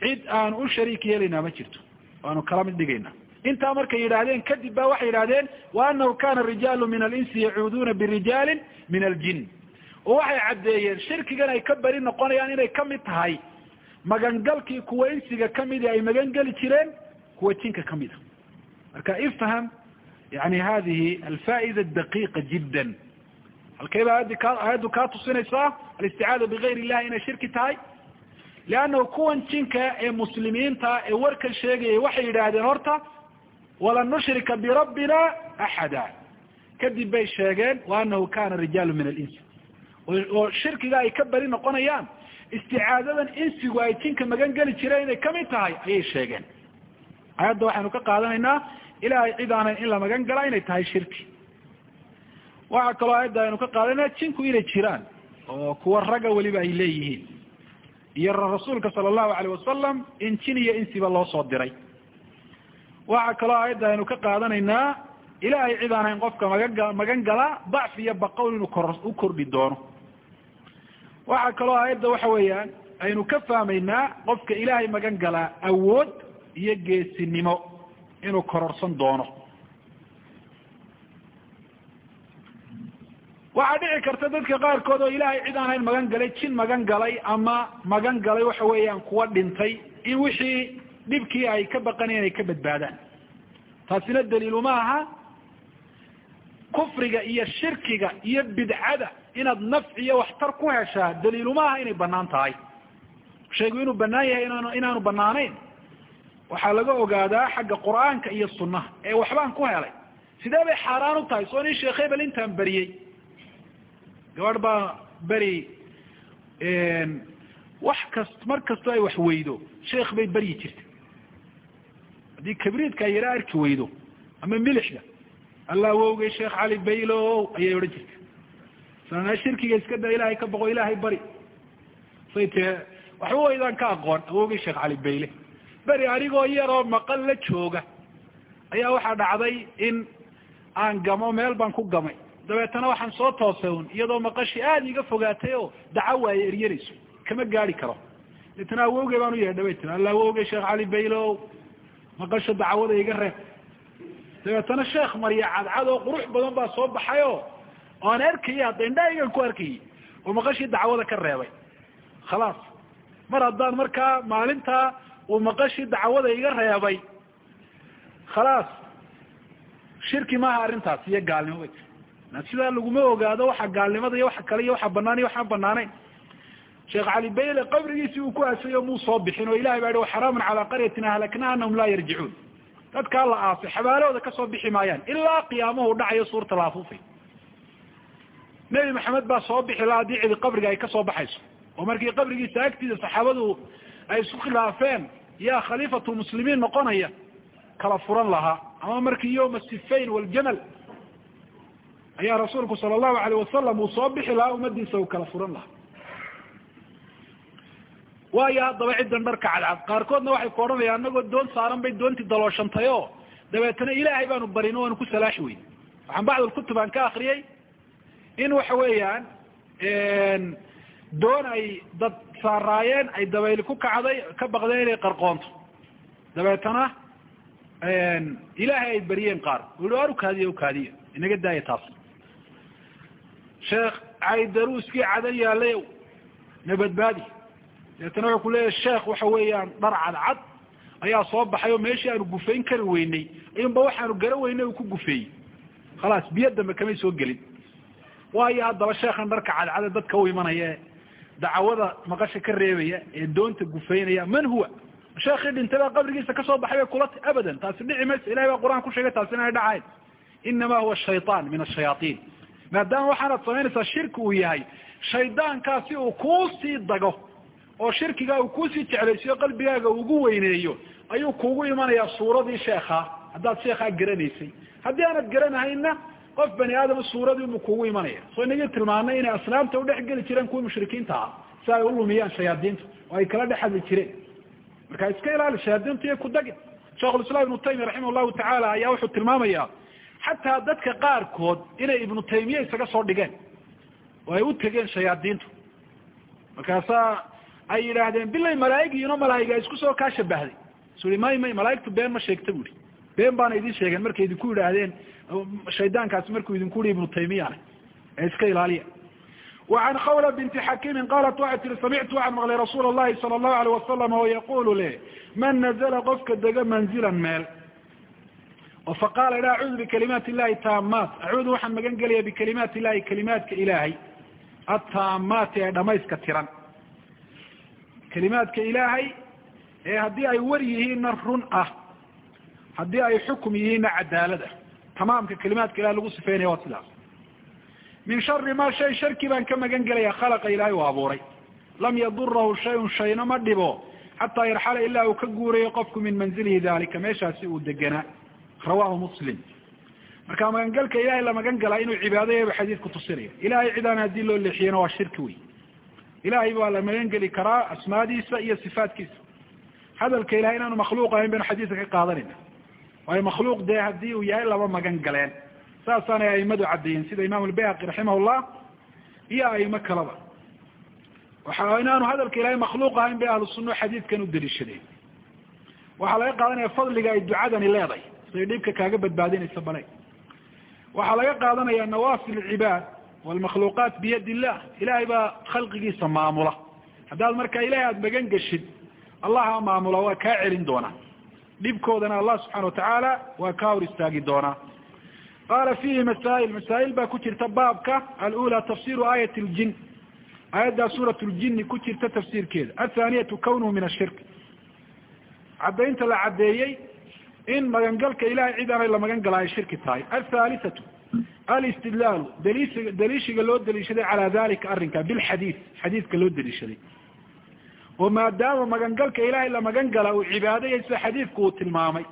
cid aan u shariik yeelaynaa ma jirto. Waanu kala mid dhigayna. Intaa markay yidhaahdeen kadib ba waxay yidhahdeen wa anahu kana rijaalu min alinsi yacuuduuna birijaalin min aljin. Oo waxay caddeeyeen shirkigan ay ka beri noqonayaan inay ka mid tahay magangalkii kuwa insiga kamidi ay magangeli jireen kuwa jinka ka mid a marka ifham yani hadihi alfa'ida daqiqa jiddan. Halkay ba aadi ka aayaddu kaa tusinaysaa alisticaada bigayr illahi inay shirki tahay? Leannahu kuwan jinka ee muslimiinta ee warkan sheegayay waxay yidhaahdeen horta walan nushrika birabbina axada. Kadib bay sheegeen wa anahu kana rijaalu min alinsi. Oo shirkiga ay ka beri noqonayaan isticaadadan insigu ay jinka magan geli jireen inay ka mid tahay ayay sheegeen. Aayadda waxaynu ka qaadanaynaa ilahay cid aanayn in la magan galaa inay tahay shirki. Waxaa kaloo aayadda aynu ka qaadanayna jinku inay jiraan oo kuwa ragga weliba ay leeyihiin. Iyo rasuulka sala allahu alayh wasalam in jin iyo insiba loo soo diray. Waxaa kaloo aayadda aynu ka qaadanaynaa ilahay cid qofka maga magan gala dacf iyo baqowl inuu kor u kordhi doono waxaa kaloo aayadda waxa weeyaan aynu ka fahmaynaa qofka ilaahay magan galaa awood iyo geesinimo inuu kororsan doono. Waxaa dhici karta dadka qaarkood oo ilaahay cid aan hayn magan galay jin magan galay ama magan galay waxa weeyaan kuwa dhintay in wixii dhibkii ay ka baqanayeen ay ka badbaadaan. Taasina daliiluma aha kufriga iyo shirkiga iyo bidcada inaad nafci iyo waxtar ku heshaa daliiluma aha inay bannaan tahay. Shaygu inuu banaan yahay inaan inaanu banaanayn waxaa laga ogaadaa xagga qur'aanka iyo sunnaha ee waxbaan ku helay. Sidee bay xaaraan u tahay? Soo nin sheekh hebel intaan beriyey gabadh baa beri wax kast mar kastoo ay wax weydo sheekh bay beryi jirtay haddii kabriidka yara arki weydo ama milixda allah wowgay sheekh cali baylo ayay odhan jirtay sanaa shirkiga iska da ilaahay ka boqo ilaahay bari. Say tee waxba waydaan ka aqoon awowgay sheekh cali bayle beri anigoo yaroo maqal la jooga ayaa waxaa dhacday in aan gamo meel baan ku gamay. Dabeetana waxaan soo toosay un iyadoo maqashii aada iga fogaatay oo daco waaye eryanayso kama gaadi karo. Deetana awowgey baan u yeedha bay tiri alla awowgey sheekh cali baylo maqasha dacwada iga reeb dabeetana sheekh marya cadcad oo qurux badan baa soo baxay oo aan arkayay hadda indhahaygan ku arkayay oo maqashii dacwada ka reebay. Khalaas. Mar haddaan markaa maalintaa uu maqashii dacwada iga reebay. Khalaas. Shirki maaha arrintaas iyo gaalnimo bay tiri sidaa laguma ogaado waxa gaalnimada iyo waxa kale iyo waxa banaan iyo waxaan banaanayn sheekh cali bayle qabrigiisii uu ku asayo muu soo bixin oo ilahay baa hi xaraaman calaa qaryatin ahlaknaha anahum laa yarjicuun. Dadkaa la aasay xabaalahooda ka soo bixi maayaan ilaa qiyaamuhu dhacayo suurta la afuufay nebi maxamed baa soo bixi laha haddii cidi qabriga ay ka soo baxayso. Oo markii qabrigiisa agtiisa saxaabadu ay isku khilaafeen yaa khaliifatu muslimiin noqonaya. Kala furan lahaa. Ama markii yowma sifayn waljamal ayaa rasuulku sala allahu alayh wasalam uu soo bixi lahaa ummadiisa uu kala furan lahaa. Waayo haddaba ciddan dharka cadcad. Qaarkoodna waxay ku odhanayaan anagoo doon saaran bay doontii dalooshantay oo dabeetana ilaahay baanu barin o aanu ku salaaxi weyn. Waxaan bacdulkutub aan ka akriyay in waxa weeyaan doon ay dad saaraayeen ay dabayli ku kacday ka baqdeen inay qarqoonto. Dabeetana ilaahay ay bariyeen qaar. Ui ar ukaadiya ukaadiya inaga daaya taas. Sheekh caydaruuskii cadan yaalay na badbaadi dabeetana wuxuu ku leeyahy sheekh waxa weeyaan dhar cadcad ayaa soo baxay oo meeshii aanu gufayn kari weynay ayunba waxaanu gara weynay uu ku gufeeyey. Khalaas biyo dambe kamay soo gelin waayo haddaba sheekhan dharka cadcade dadka u imanaya dacwada maqasha ka reebaya ee doonta gufeynaya man huwa? Sheekii dhintay baa qabrigiisa ka soo baxay bay kula abadan. Taasi dhici mayso ilahay baa qur'aan ku sheegay taasina ay dhacayn inama huwa shayطaan min ashayaaطin maadaama waxaanad samaynaysaa shirki uu yahay shaydaankaasi uu kuusii dago oo shirkiga uu ku sii jeclaysiyo qalbigaaga ugu weyneeyo ayuu kugu imanayaa suuradii sheekha. Haddaad sheekhaa garanaysay. Haddii aanad garanahayna qof bani aadama suuradii mu kugu imanaya. Soo inagii tilmaanay inay asnaamta udhex geli jireen kuwii mushrikiinta ah si ay ulumiyaan shayaadiinta oo ay kala dhex hadli jireen. Marka iska ilaali shayaadiinta iyo kudagin shekhulislaam ibnu taymiya raximah llahu tacaala ayaa wuxuu tilmaamaya xataa dadka qaarkood inay ibnu taymiya isaga soo dhigeen oo ay u tegeen shayaadiintu. Markaasaa ay yidhaahdeen bilay malaa'igiino malaa'iga isku soo kaa shabahday su i may may malaaigtu been ma sheegta bu ihi been baana idin sheegeen markay idinku yidhaahdeen shaydaankaasi markuu idinku yihi ibnu taymiyane ee iska ilaaliya وعn khawla binti xakimi qalat waxay tihi samictu waxaan maqlay rasuul الlahi salى الlahu alيه wasalam oo yaqulu le man nazla qofka dega manzilan meel oo faqala idha acuudu bikalimaati illahi taamaat acuudu waxaan magan gelaya bikalimaati illahi kalimaadka ilaahay ataamaati ee dhamayska tiran kalimaadka ilaahay ee haddii ay war yihiinna run ah haddii ay xukum yihiinna cadaalad ah tamaamka kalimaadka ilahay lagu sifeynaya waa sidaas. Min shari ma shay sharki baan ka magan gelaya khalaqa ilaahay uu abuuray. Lam yadurahu shayun shayna ma dhibo. Xataa yarxala ilaa uu ka guurayo qofku min manzilihi dalika meeshaasi uu deganaa rawahu muslim. Marka magangelka ilahay la magan galaa inuu cibaado yahay bu xadiidku tusinaya ilahay cidaan haddii loo leexiyana waa shirki wey ilahay baa la magan geli karaa asmaadiisa iyo sifaatkiisa hadalka ilahay inaanu makhluuq ahayn baynu xadiidka ka qaadanayna waayo makhluuq dee haddii uu yahay laba magan galeen. Saasaanay aimadu caddeeyeen sida imam albayhaqi raximahullah iyo aimo kaleba. Waxa inaanu hadalka ilahay makhluuq ahayn bay ahlu sunna xadiidkan u daliishadeen waxaa laga qaadanaya fadliga ay ducadani leedahay siday dhibka kaaga badbaadinaysa bale waxaa laga qaadanaya nawafil cibaad walmakhluuqaat biyadi illah ilahay baa khalqigiisa maamula. Haddaad marka ilahay aada magan geshid allaha maamula waa kaa celin doonaa dhibkoodana allah subxana watacaala waa kaa hor istaagi doonaa qaala fiihi masaa'il masaa'il baa ku jirta baabka alula tafsiru aayat ljin aayaddaa suurat ljini ku jirta tafsiirkeeda. Athaaniyatu kawnuhu min ashirk caddaynta la caddeeyey in magangalka ilahay cid la magan gala ay shirki tahay. Athaalithatu alistidlaalu daliishiga loo daliishaday calaa dalika arrinka bilxadiid xadiidka loo daliishaday oo maadaama magangalka ilahay la magan gala uu cibaadaya sida xadiidku uu tilmaamay.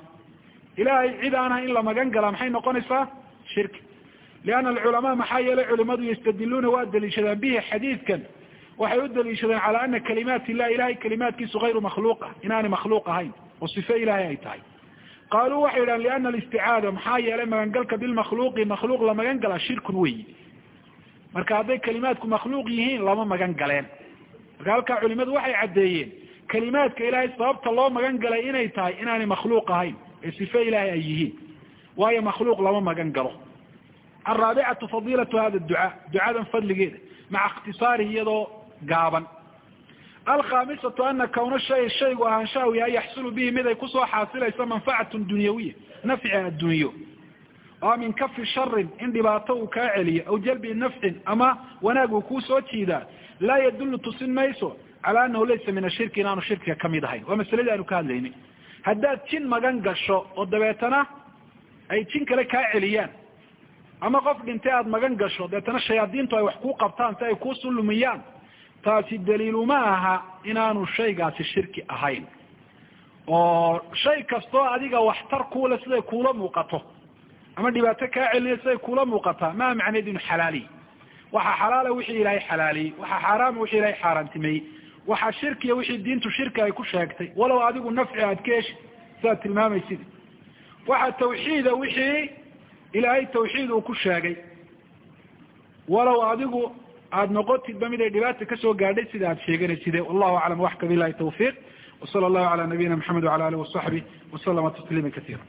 Ilahay cid aan ahay in la magan maxay noqonaysaa? Shirki lianna alculamaa maxaa yeelay culimadu yastadiluuna waa daliishadaan bihi xadiidkan. Waxay u daliishadeen calaa ana kalimaat illah ilahay kalimaatkiisu hayru makhluuqa inaanay makhluuq ahayn oo sife ilahay ay tahay. Qaaluu waxay yidhahan liana alisticaada maxaa yeelay magangalka bilmakhluuqi makhluuq la magan galaa shirkun weyi marka hadday kalimaadku makhluuq yihiin lama magan galeen marka halkaa culimadu waxay caddeeyeen kalimaadka ilahay sababta loo magan galay inay tahay inaanay makhluuq ahayn ee sife ilahay ay yihiin. Waayo makhluuq lama magan galo. Alraabicatu fadilatu hada ducaa ducadan fadligeeda maca ikhtisaarihi iyadoo gaaban. Alkhamisatu ana kawna shay shaygu ahaanshahu yahay yaxsulu bihi mid ay ku soo xaasilayso manfacatun dunyawiya nafci addunyo oo min kafi sharin in dhibaato uu kaa celiyo aw jalbi nafcin ama wanaag uu kuu soo jiidaa laa yadullu tusin mayso cala anahu laysa min ashirki inaanu shirkiga ka mid ahayn. Waa masaladii aanu ka hadlaynay haddaad jin magan gasho oo dabeetana ay jin kale kaa celiyaan ama qof dhintay aada magan gasho dabeetana shayaadiintu ay wax kuu qabtaan si ay kuu sulumiyaan taasi daliiluma aha inaanu shaygaasi shirki ahayn. Oo shay kastoo adiga waxtar kuule siday kuula muuqato ama dhibaato kaa celinaya siday kuula muuqataa maa macneed inu xalaaliy waxaa xalaala wixii ilaahay xalaaliyey. Waxaa xaaraama wixii ilahay xaaraantimeeyey waxaa shirkiya wixii diintu shirki ay ku sheegtay. Walow adigu nafci aad ka heshi sidaad tilmaamaysid. Waxaa tawxiida wixii ilaahay tawxiid uu ku sheegay. Walow adigu aada noqotidba mid ay dhibaata ka soo gaadhay sida aad sheeganayside wallahu aclam waxka bilahi tawfiiq. Wsala allahu cala nabiyina maxamed wala alih wasaxbih waslama tasliima kasiira